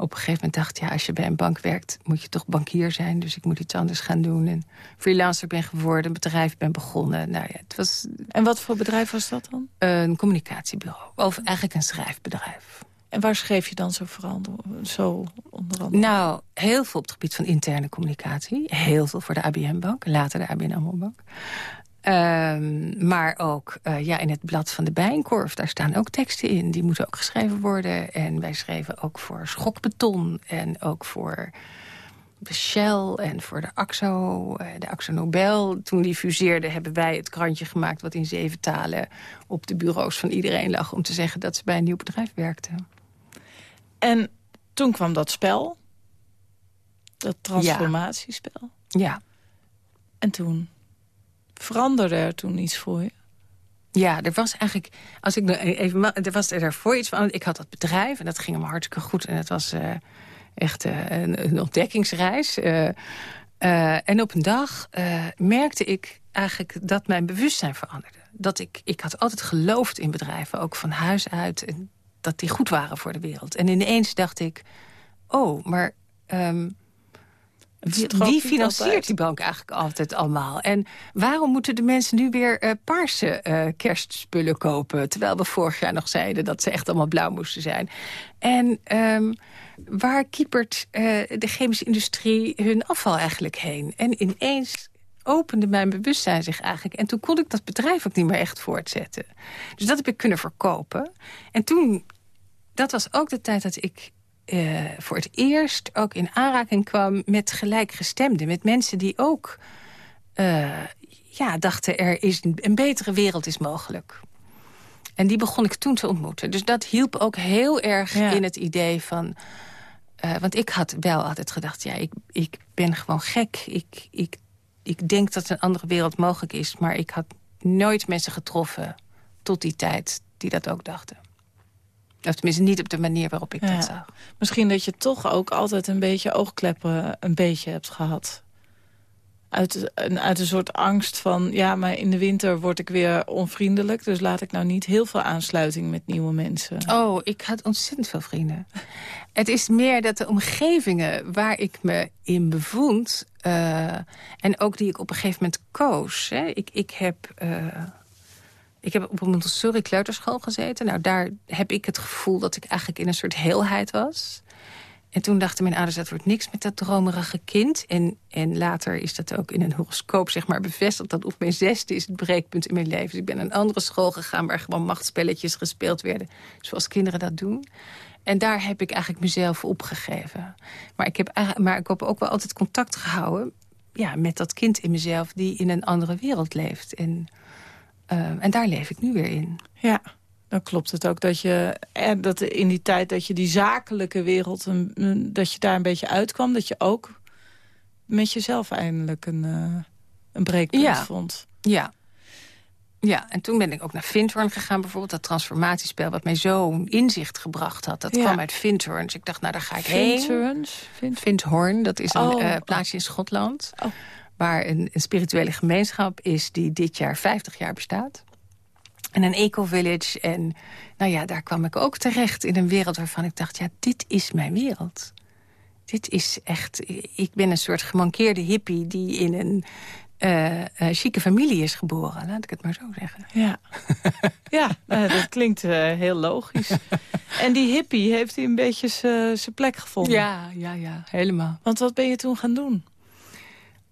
op een gegeven moment dacht ja, als je bij een bank werkt... moet je toch bankier zijn, dus ik moet iets anders gaan doen. En freelancer ben geworden, een bedrijf ben begonnen. Nou ja, het was... En wat voor bedrijf was dat dan? Een communicatiebureau, of eigenlijk een schrijfbedrijf. En waar schreef je dan zo vooral zo onder andere? Nou, heel veel op het gebied van interne communicatie. Heel veel voor de ABN-bank, later de ABN AMRO-bank. Um, maar ook uh, ja, in het blad van de Bijenkorf, daar staan ook teksten in. Die moeten ook geschreven worden. En wij schreven ook voor Schokbeton en ook voor de Shell en voor de AXO, uh, de AXO Nobel. Toen die fuseerde hebben wij het krantje gemaakt... wat in zeven talen op de bureaus van iedereen lag... om te zeggen dat ze bij een nieuw bedrijf werkten. En toen kwam dat spel, dat transformatiespel. Ja. ja. En toen veranderde er toen iets voor je? Ja, er was eigenlijk, als ik even, er was er daarvoor iets van. Ik had dat bedrijf en dat ging hem hartstikke goed. En het was uh, echt uh, een, een, ontdekkingsreis. Uh, en op een dag merkte ik eigenlijk dat mijn bewustzijn veranderde. Dat ik, ik had altijd geloofd in bedrijven, ook van huis uit. En dat die goed waren voor de wereld. En ineens dacht ik, oh, maar... Um, wie, financiert die bank eigenlijk altijd allemaal? En waarom moeten de mensen nu weer uh, paarse uh, kerstspullen kopen... terwijl we vorig jaar nog zeiden dat ze echt allemaal blauw moesten zijn? En um, waar kiepert uh, de chemische industrie hun afval eigenlijk heen? En ineens opende mijn bewustzijn zich eigenlijk. En toen kon ik dat bedrijf ook niet meer echt voortzetten. Dus dat heb ik kunnen verkopen. En toen, dat was ook de tijd dat ik uh, voor het eerst ook in aanraking kwam met gelijkgestemden. Met mensen die ook uh, ja, dachten er is een, een, betere wereld is mogelijk. En die begon ik toen te ontmoeten. Dus dat hielp ook heel erg ja. in het idee van... eh, want ik had wel altijd gedacht, ja, ik, ik ben gewoon gek. Ik, ik, ik denk dat een andere wereld mogelijk is. Maar ik had nooit mensen getroffen tot die tijd die dat ook dachten. Of tenminste niet op de manier waarop ik dat zag. Misschien dat je toch ook altijd een beetje oogkleppen een beetje hebt gehad. Uit, een, uit een soort angst van... ja, maar in de winter word ik weer onvriendelijk... dus laat ik nou niet heel veel aansluiting met nieuwe mensen. Oh, ik had ontzettend veel vrienden. Het is meer dat de omgevingen waar ik me in bevond... Uh, en ook die ik op een gegeven moment koos. Hè. Ik, ik heb... Uh, ik heb op een Montessori kleuterschool gezeten. Nou, daar heb ik het gevoel dat ik eigenlijk in een soort heelheid was. En toen dachten mijn ouders, dat wordt niks met dat dromerige kind. En, en later is dat ook in een horoscoop zeg maar, bevestigd... dat op mijn zesde is het breekpunt in mijn leven. Dus ik ben naar een andere school gegaan... waar gewoon machtspelletjes gespeeld werden. Zoals kinderen dat doen. En daar heb ik eigenlijk mezelf opgegeven. Maar ik heb, maar ik heb ook wel altijd contact gehouden... Ja, met dat kind in mezelf die in een andere wereld leeft. En en daar leef ik nu weer in. Ja, dan klopt het ook dat je dat in die tijd dat je die zakelijke wereld... Een, dat je daar een beetje uitkwam, dat je ook met jezelf eindelijk een, uh, een breekpunt vond. Ja, ja, en toen ben ik ook naar Vinthorn gegaan bijvoorbeeld. Dat transformatiespel wat mij zo'n inzicht gebracht had. Dat kwam uit Vinthorn. Dus ik dacht, nou daar ga ik heen. Vinthorn, dat is een oh, uh, plaatsje in Schotland. Oh waar een, een, spirituele gemeenschap is die dit jaar 50 jaar bestaat. En een eco-village. En nou ja, daar kwam ik ook terecht in een wereld waarvan ik dacht... ja, dit is mijn wereld. Dit is echt... Ik ben een soort gemankeerde hippie die in een uh, chique familie is geboren. Laat ik het maar zo zeggen. Ja, ja nou, dat klinkt uh, heel logisch. en die hippie, heeft hij een beetje zijn plek gevonden? Ja, ja, ja, helemaal. Want wat ben je toen gaan doen?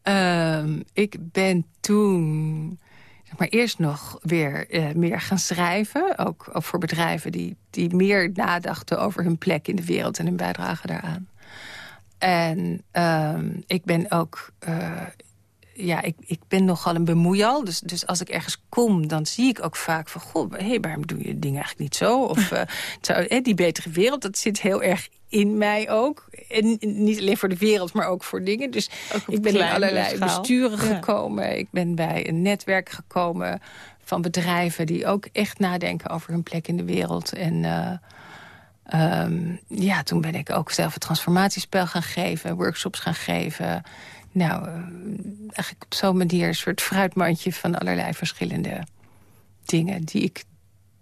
Uh, ik ben toen zeg maar, eerst nog weer uh, meer gaan schrijven. Ook, voor bedrijven die, die meer nadachten over hun plek in de wereld... en hun bijdrage daaraan. En uh, ik ben ook uh, ja, ik, ik ben nogal een bemoeial. Dus, dus als ik ergens kom, dan zie ik ook vaak van... goh, hey, waarom doe je dingen eigenlijk niet zo? Of uh, zou, die betere wereld, dat zit heel erg in mij ook. En niet alleen voor de wereld, maar ook voor dingen. Dus ik ben in allerlei besturen gekomen. Ik ben bij een netwerk gekomen van bedrijven... die ook echt nadenken over hun plek in de wereld. En... Uh, um, ja, toen ben ik ook zelf een transformatiespel gaan geven, workshops gaan geven. Nou, uh, eigenlijk op zo'n manier een soort fruitmandje van allerlei verschillende dingen die ik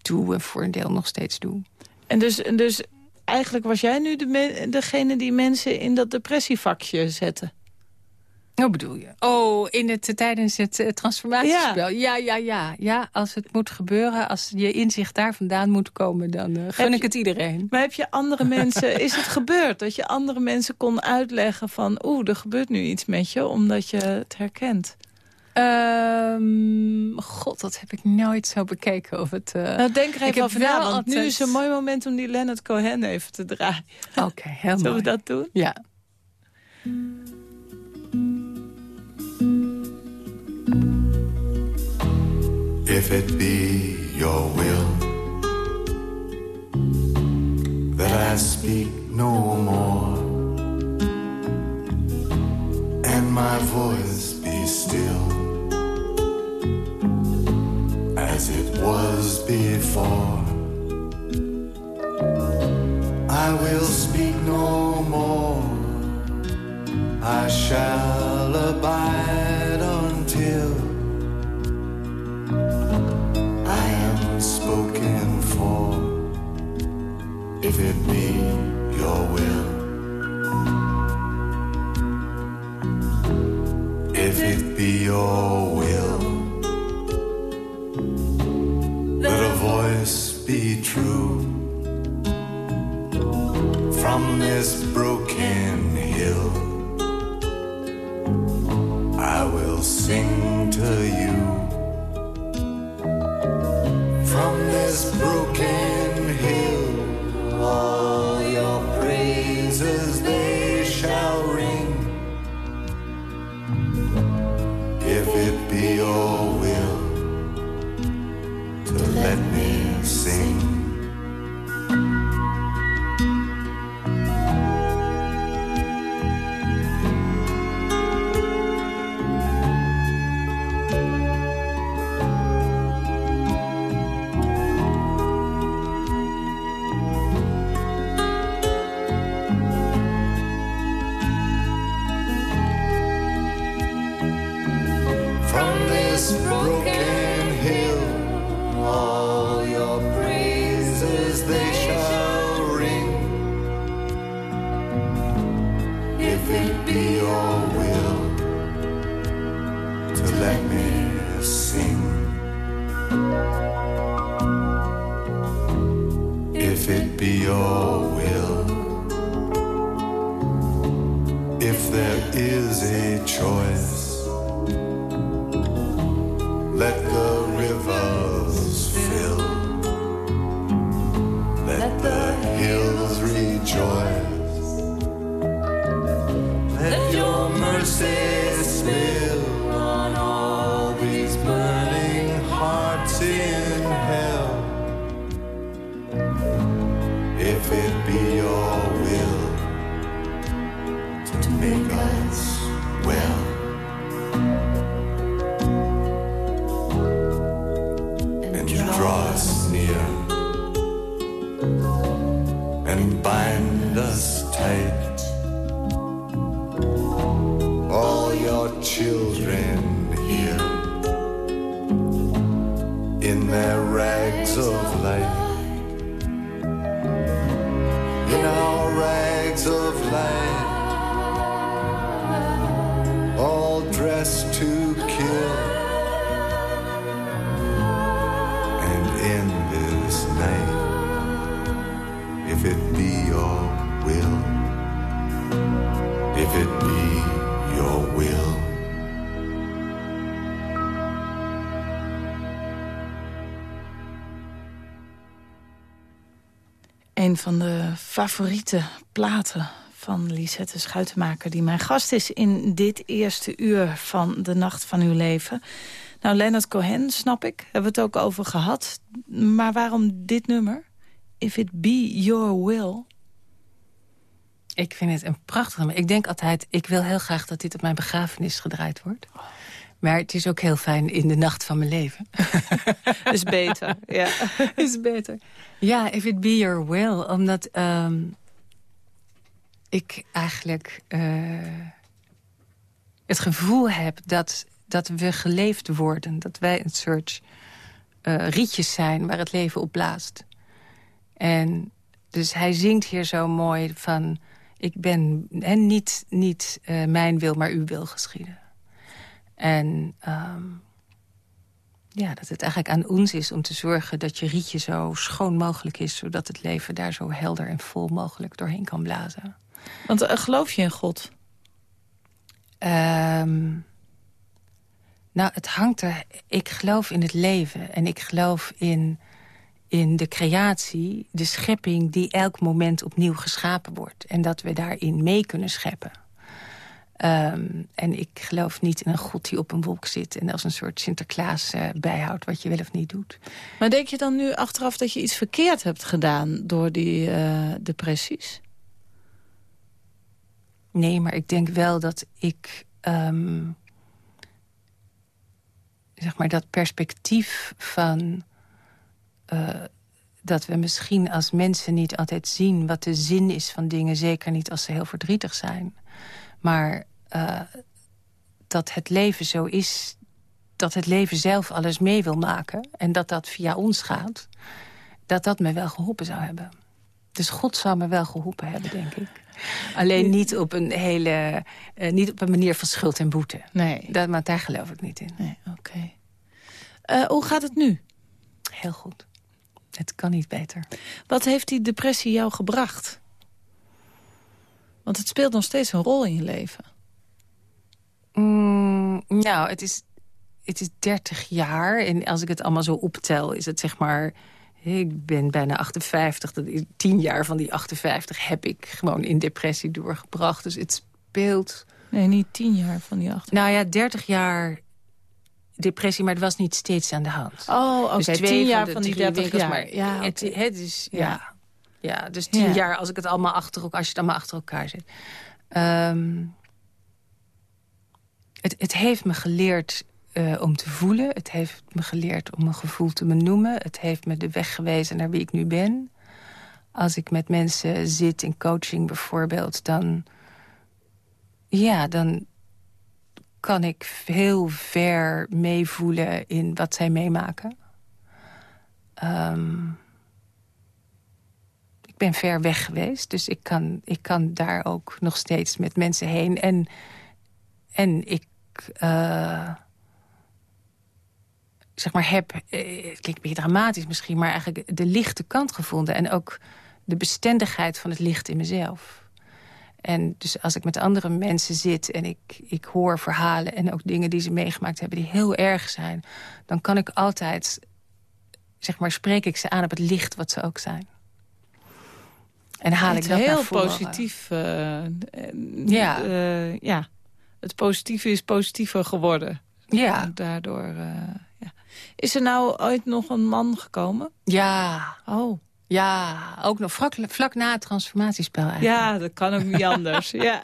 doe en voor een deel nog steeds doe. En dus, dus eigenlijk was jij nu de degene die mensen in dat depressievakje zette? Hoe bedoel je? Oh, in het, tijdens het uh, transformatiespel. Ja. ja. ja, ja, Als het moet gebeuren, als je inzicht daar vandaan moet komen... dan uh, gun ik het iedereen. Maar heb je andere mensen... is het gebeurd dat je andere mensen kon uitleggen van... oeh, er gebeurt nu iets met je, omdat je het herkent? Um, God, dat heb ik nooit zo bekeken. Of het, uh, nou, denk er even over na, want nu is een mooi moment om die Leonard Cohen even te draaien. Oké, okay, heel Zullen we dat doen? Ja. If it be your will that I speak no more and my voice be still as it was before, I will speak no more. I shall abide if it be your will. If it be your this broken hill. All your praises they shall ring. If it be your will to let me sing. If it be your Een van de favoriete platen van Lisette Schuitenmaker... die mijn gast is in dit eerste uur van de Nacht van Uw Leven. Nou, Leonard Cohen, snap ik, hebben we het ook over gehad. Maar waarom dit nummer? If it be your will... Ik vind het een prachtig nummer. Ik denk altijd, ik wil heel graag dat dit op mijn begrafenis gedraaid wordt. Maar het is ook heel fijn in de nacht van mijn leven. is beter, ja. is beter. Ja, if it be your will. Omdat ehm, ik eigenlijk eh, het gevoel heb dat, dat we geleefd worden. Dat wij een soort eh, rietjes zijn waar het leven op blaast. En dus hij zingt hier zo mooi van... ik ben en niet, niet eh, mijn wil, maar uw wil geschieden. En ehm, ja, dat het eigenlijk aan ons is om te zorgen dat je rietje zo schoon mogelijk is... zodat het leven daar zo helder en vol mogelijk doorheen kan blazen. Want eh, geloof je in God? Ehm, nou, het hangt er... Ik geloof in het leven en ik geloof in, in de creatie, de schepping... die elk moment opnieuw geschapen wordt. En dat we daarin mee kunnen scheppen. Ehm, en ik geloof niet in een god die op een wolk zit... en als een soort Sinterklaas eh, bijhoudt wat je wel of niet doet. Maar denk je dan nu achteraf dat je iets verkeerd hebt gedaan... door die eh, depressies? Nee, maar ik denk wel dat ik... ehm, zeg maar dat perspectief van... eh, dat we misschien als mensen niet altijd zien wat de zin is van dingen... zeker niet als ze heel verdrietig zijn. Maar eh, dat het leven zo is... dat het leven zelf alles mee wil maken... en dat dat via ons gaat... dat dat me wel geholpen zou hebben. Dus God zou me wel geholpen hebben, denk ik. Alleen niet op een hele, eh, niet op een manier van schuld en boete. Nee. Dat, maar daar geloof ik niet in. Nee, oké. Eh, hoe gaat het nu? Heel goed. Het kan niet beter. Wat heeft die depressie jou gebracht? Want het speelt nog steeds een rol in je leven. Mm, nou, het is, het is 30 jaar. En als ik het allemaal zo optel, is het zeg maar... Ik ben bijna 58. Dat is 10 jaar van die 58 heb ik gewoon in depressie doorgebracht. Dus het speelt... Nee, niet 10 jaar van die achter. Nou ja, 30 jaar depressie, maar het was niet steeds aan de hand. Oh, oké. Dus twee 10 jaar van die drie 30 winkels, jaar. Maar ja, het, is, ja. Ja. Ja. dus tien Ja. jaar als ik het allemaal achter elkaar, als je het allemaal achter elkaar zet. Ehm, het, het heeft me geleerd eh, om te voelen. Het heeft me geleerd om een gevoel te benoemen. Het heeft me de weg gewezen naar wie ik nu ben. Als ik met mensen zit in coaching bijvoorbeeld, dan... Ja, dan kan ik heel ver meevoelen in wat zij meemaken. Ehm, ik ben ver weg geweest, dus ik kan, ik kan daar ook nog steeds met mensen heen. En, en ik... Uh, zeg maar, heb, eh, het klinkt een beetje dramatisch misschien... maar eigenlijk de lichte kant gevonden. En ook de bestendigheid van het licht in mezelf. En dus als ik met andere mensen zit en ik, ik hoor verhalen... en ook dingen die ze meegemaakt hebben die heel erg zijn... dan kan ik altijd, zeg maar, spreek ik ze aan op het licht wat ze ook zijn. En haal het ik dat heel positief. Uh, ja. Uh, ja. Het positieve is positiever geworden. Ja. Daardoor, uh, ja. Is er nou ooit nog een man gekomen? Ja. Oh. Ja, ook nog vlak, vlak na het transformatiespel eigenlijk. Ja, dat kan ook niet anders. ja.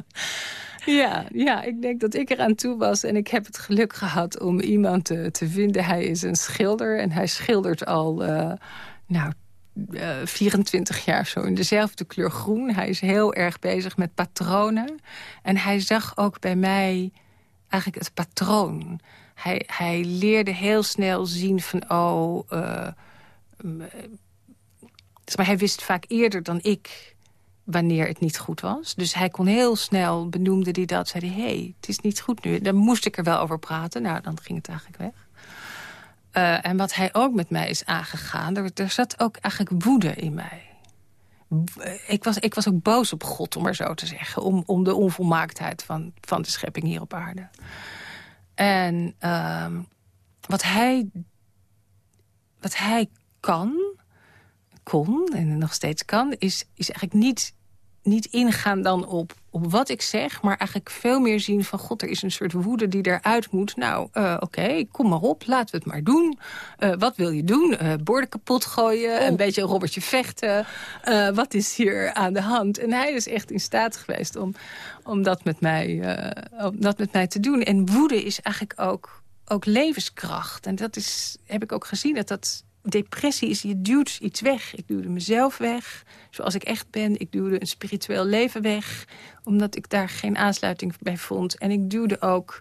ja, ja, ik denk dat ik eraan toe was. En ik heb het geluk gehad om iemand te, te vinden. Hij is een schilder en hij schildert al... Uh, nou, uh, 24 jaar zo in dezelfde kleur groen. Hij is heel erg bezig met patronen. En hij zag ook bij mij eigenlijk het patroon. Hij, hij leerde heel snel zien van... oh, uh, maar hij wist vaak eerder dan ik wanneer het niet goed was. Dus hij kon heel snel, benoemde hij dat, zei hij... hé, hey, het is niet goed nu. Dan moest ik er wel over praten. Nou, dan ging het eigenlijk weg. Uh, en wat hij ook met mij is aangegaan... Er, zat ook eigenlijk woede in mij. Ik was, ik was ook boos op God, om maar zo te zeggen. Om, om de onvolmaaktheid van, van de schepping hier op aarde. En uh, wat, hij, wat hij kan kon en nog steeds kan... is, is eigenlijk niet, niet ingaan dan op, op wat ik zeg... maar eigenlijk veel meer zien van... god, er is een soort woede die eruit moet. Nou, uh, oké, okay, kom maar op, laten we het maar doen. Uh, wat wil je doen? Uh, borden kapot gooien, oh. een beetje een robbertje vechten. wat is hier aan de hand? En hij is echt in staat geweest om, om, dat, met mij, om dat met mij te doen. En woede is eigenlijk ook, ook levenskracht. En dat is, heb ik ook gezien, dat dat depressie is, je duwt iets weg. Ik duwde mezelf weg, zoals ik echt ben. Ik duwde een spiritueel leven weg, omdat ik daar geen aansluiting bij vond. En ik duwde ook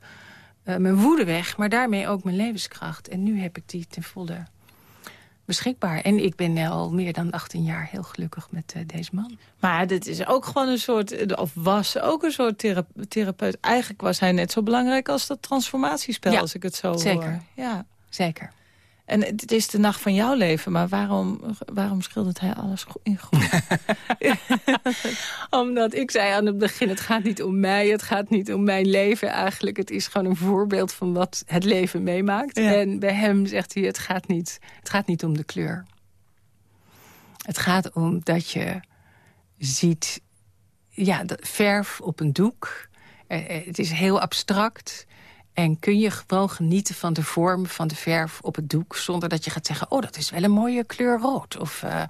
uh, mijn woede weg, maar daarmee ook mijn levenskracht. En nu heb ik die ten volle beschikbaar. En ik ben al meer dan 18 jaar heel gelukkig met uh, deze man. Maar dit is ook gewoon een soort, of was ook een soort therapeut. Eigenlijk was hij net zo belangrijk als dat transformatiespel, ja, als ik het zo zeker. hoor. Ja, zeker. En het is de nacht van jouw leven, maar waarom, waarom schildert hij alles in groen? Omdat ik zei aan het begin, het gaat niet om mij, het gaat niet om mijn leven eigenlijk. Het is gewoon een voorbeeld van wat het leven meemaakt. Ja. En bij hem zegt hij, het gaat, niet, het gaat niet om de kleur. Het gaat om dat je ziet, ja, verf op een doek. Het is heel abstract. En kun je gewoon genieten van de vorm van de verf op het doek... zonder dat je gaat zeggen, oh, dat is wel een mooie kleur rood. Of, uh,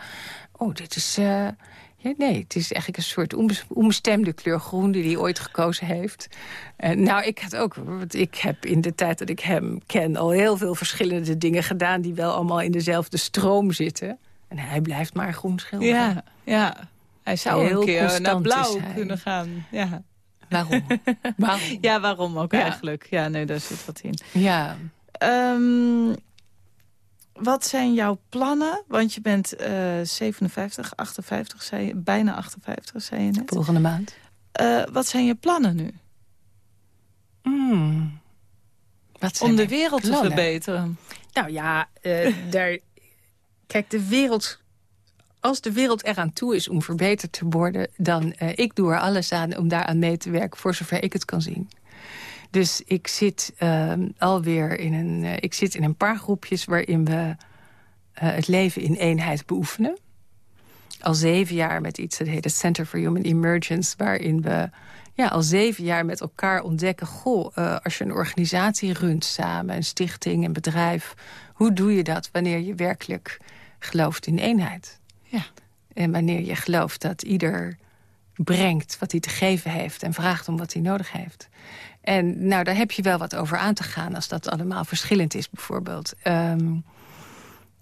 oh, dit is... Uh, ja, nee, het is eigenlijk een soort onbestemde kleur groen... die hij ooit gekozen heeft. En nou, ik had ook... Want ik heb in de tijd dat ik hem ken... al heel veel verschillende dingen gedaan... die wel allemaal in dezelfde stroom zitten. En hij blijft maar groen schilderen. Ja, ja. Hij zou heel een keer naar blauw kunnen gaan. Ja. Waarom? waarom? Ja, waarom ook Ja. eigenlijk. Ja, nee, daar zit wat in. Ja. Ehm, wat zijn jouw plannen? Want je bent eh 57, 58, zei je, bijna 58, zei je net. Volgende maand. Eh, wat zijn je plannen nu? Mm. Wat zijn Om de wereld te verbeteren. Nou ja, eh, daar... Kijk, de wereld... Als de wereld eraan toe is om verbeterd te worden... dan uh, ik doe er alles aan om daaraan mee te werken... voor zover ik het kan zien. Dus ik zit uh, alweer in een, uh, ik zit in een paar groepjes... waarin we uh, het leven in eenheid beoefenen. Al zeven jaar met iets dat heet het Center for Human Emergence... waarin we ja, al zeven jaar met elkaar ontdekken... goh, als je een organisatie runt samen, een stichting, een bedrijf... hoe doe je dat wanneer je werkelijk gelooft in eenheid? Ja. En wanneer je gelooft dat ieder brengt wat hij te geven heeft... en vraagt om wat hij nodig heeft. En nou, daar heb je wel wat over aan te gaan... als dat allemaal verschillend is, bijvoorbeeld. Um,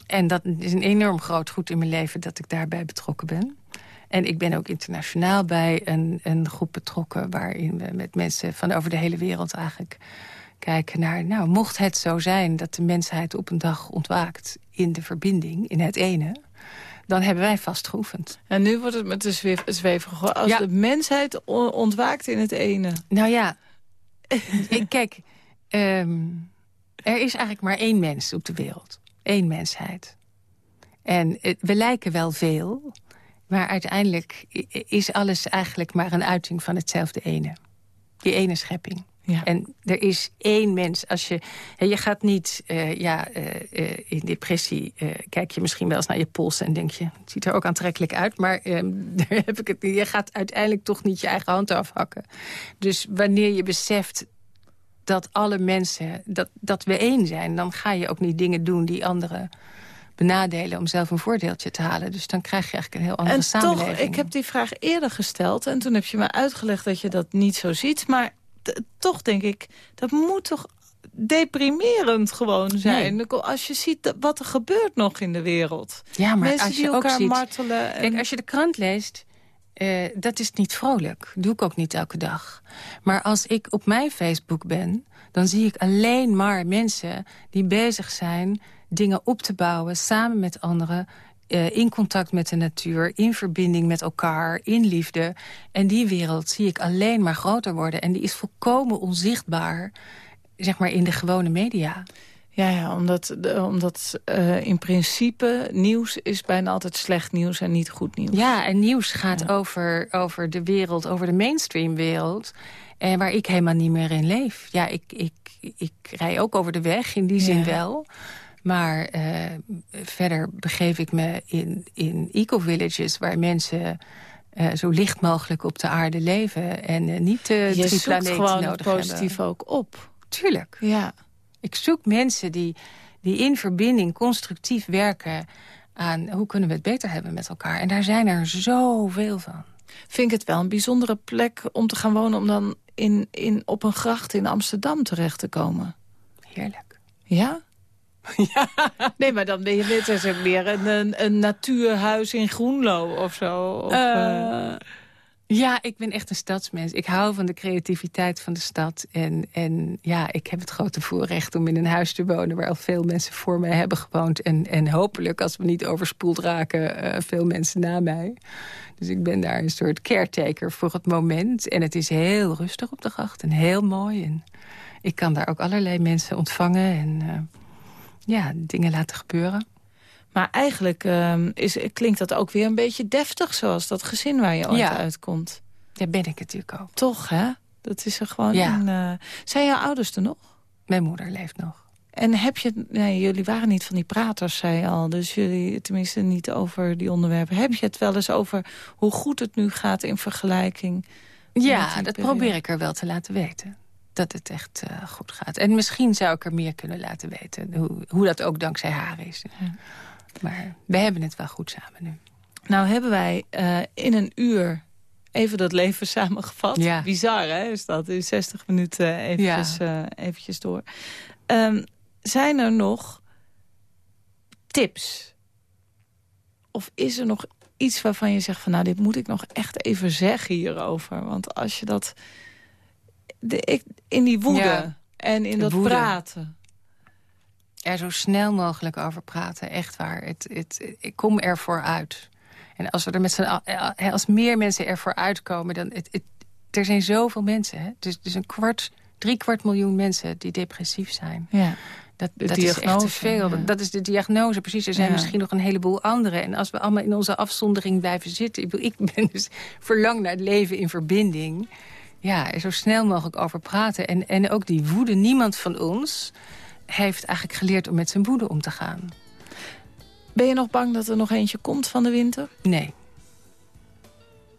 en dat is een enorm groot goed in mijn leven dat ik daarbij betrokken ben. En ik ben ook internationaal bij een, een groep betrokken... waarin we met mensen van over de hele wereld eigenlijk kijken naar... nou, mocht het zo zijn dat de mensheid op een dag ontwaakt... in de verbinding, in het ene dan hebben wij vast geoefend. En nu wordt het met de zwever Als de mensheid ontwaakt in het ene. Nou ja, ik, kijk, ehm, er is eigenlijk maar één mens op de wereld. Eén mensheid. En we lijken wel veel, maar uiteindelijk is alles eigenlijk maar een uiting van hetzelfde ene. Die ene schepping. Ja. En er is één mens. Als je, je gaat niet uh, ja, uh, uh, in depressie. kijk je misschien wel eens naar je polsen en denk je... het ziet er ook aantrekkelijk uit, maar ehm, daar heb ik het niet. Je gaat uiteindelijk toch niet je eigen hand afhakken. Dus wanneer je beseft dat alle mensen, dat, dat we één zijn... dan ga je ook niet dingen doen die anderen benadelen om zelf een voordeeltje te halen. Dus dan krijg je eigenlijk een heel andere en samenleving. Toch, ik heb die vraag eerder gesteld en toen heb je me uitgelegd dat je dat niet zo ziet. Maar toch denk ik, dat moet toch deprimerend gewoon zijn. Als je ziet wat er gebeurt nog in de wereld. Ja, maar Mensen als je die ook elkaar ziet, martelen. Kijk, als je de krant leest, uh, dat is niet vrolijk. doe ik ook niet elke dag. Maar als ik op mijn Facebook ben, dan zie ik alleen maar mensen die bezig zijn dingen op te bouwen samen met anderen uh, in contact met de natuur, in verbinding met elkaar, in liefde. En die wereld zie ik alleen maar groter worden. En die is volkomen onzichtbaar, zeg maar, in de gewone media. Ja, ja omdat, omdat uh, in principe nieuws is bijna altijd slecht nieuws en niet goed nieuws. Ja, en nieuws gaat over, over de wereld, over de mainstream wereld. En waar ik helemaal niet meer in leef. Ja, ik, ik, ik rij ook over de weg, in die zin wel. Maar uh, verder begeef ik me in, in eco-villages... waar mensen uh, zo licht mogelijk op de aarde leven... en uh, niet uh, Je drie planeten nodig hebben. positief ook op. Tuurlijk. Ja. Ik zoek mensen die, die in verbinding constructief werken... aan hoe kunnen we het beter hebben met elkaar. En daar zijn er zoveel van. Vind ik het wel een bijzondere plek om te gaan wonen... om dan in, in, op een gracht in Amsterdam terecht te komen. Heerlijk. Ja? Ja. Nee, maar dan ben je net meer een, een, een, natuurhuis in Groenlo of zo. Of, uh, ja, ik ben echt een stadsmens. Ik hou van de creativiteit van de stad. En, en ja, ik heb het grote voorrecht om in een huis te wonen... waar al veel mensen voor mij hebben gewoond. En, en hopelijk, als we niet overspoeld raken, uh, veel mensen na mij. Dus ik ben daar een soort caretaker voor het moment. En het is heel rustig op de gracht en heel mooi. En ik kan daar ook allerlei mensen ontvangen en... Ja, dingen laten gebeuren. Maar eigenlijk um, is, klinkt dat ook weer een beetje deftig... zoals dat gezin waar je ooit ja. uitkomt. Ja, ben ik natuurlijk ook. Toch, hè? Dat is er gewoon Ja. een... Uh... Zijn jouw ouders er nog? Mijn moeder leeft nog. En heb je... Nee, jullie waren niet van die praters, zei je al. Dus jullie, tenminste niet over die onderwerpen. Heb je het wel eens over hoe goed het nu gaat in vergelijking? Ja, dat periode? probeer ik er wel te laten weten. Dat het echt eh, goed gaat. En misschien zou ik er meer kunnen laten weten. Hoe, hoe dat ook dankzij haar is. Maar we hebben het wel goed samen nu. Nou hebben wij eh, in een uur even dat leven samengevat. Ja. Bizar, hè? Is dat in 60 minuten eventjes, eh, eventjes door. Ehm, zijn er nog tips? Of is er nog iets waarvan je zegt van... nou, dit moet ik nog echt even zeggen hierover? Want als je dat... De, ik, in die woede Ja, en in de dat woede. praten... Er zo snel mogelijk over praten, echt waar. Het, het, ik kom ervoor uit. En als, we er met z'n al- eh, als meer mensen ervoor uitkomen... Dan het, het, er zijn zoveel mensen. Hè? Dus, dus een kwart, drie kwart miljoen mensen die depressief zijn. Ja. Dat, De dat is echt diagnose, te veel. ja. Dat is de diagnose, precies. Er zijn Ja. misschien nog een heleboel andere. En als we allemaal in onze afzondering blijven zitten... Ik, bedoel, ik ben dus verlang naar het leven in verbinding. Ja, er zo snel mogelijk over praten. En, en ook die woede. Niemand van ons heeft eigenlijk geleerd om met zijn woede om te gaan. Ben je nog bang dat er nog eentje komt van de winter? Nee.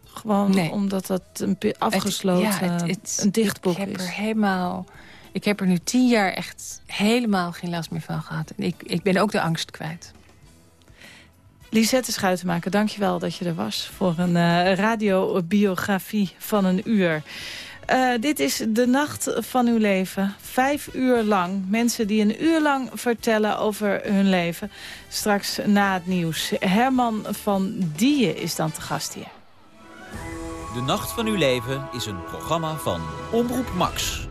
Gewoon Nee. omdat dat een afgesloten, Het- ja, het- het- een dichtboek ik heb is. Er helemaal, ik heb er nu tien jaar echt helemaal geen last meer van gehad. En ik, ik ben ook de angst kwijt. Lisette Schuitenmaker, dankjewel dat je er was... voor een eh, radiobiografie van een uur. Eh, dit is de nacht van uw leven. Vijf uur lang. Mensen die een uur lang vertellen over hun leven. Straks na het nieuws. Herman van Dieën is dan te gast hier. De Nacht van Uw Leven is een programma van Omroep Max.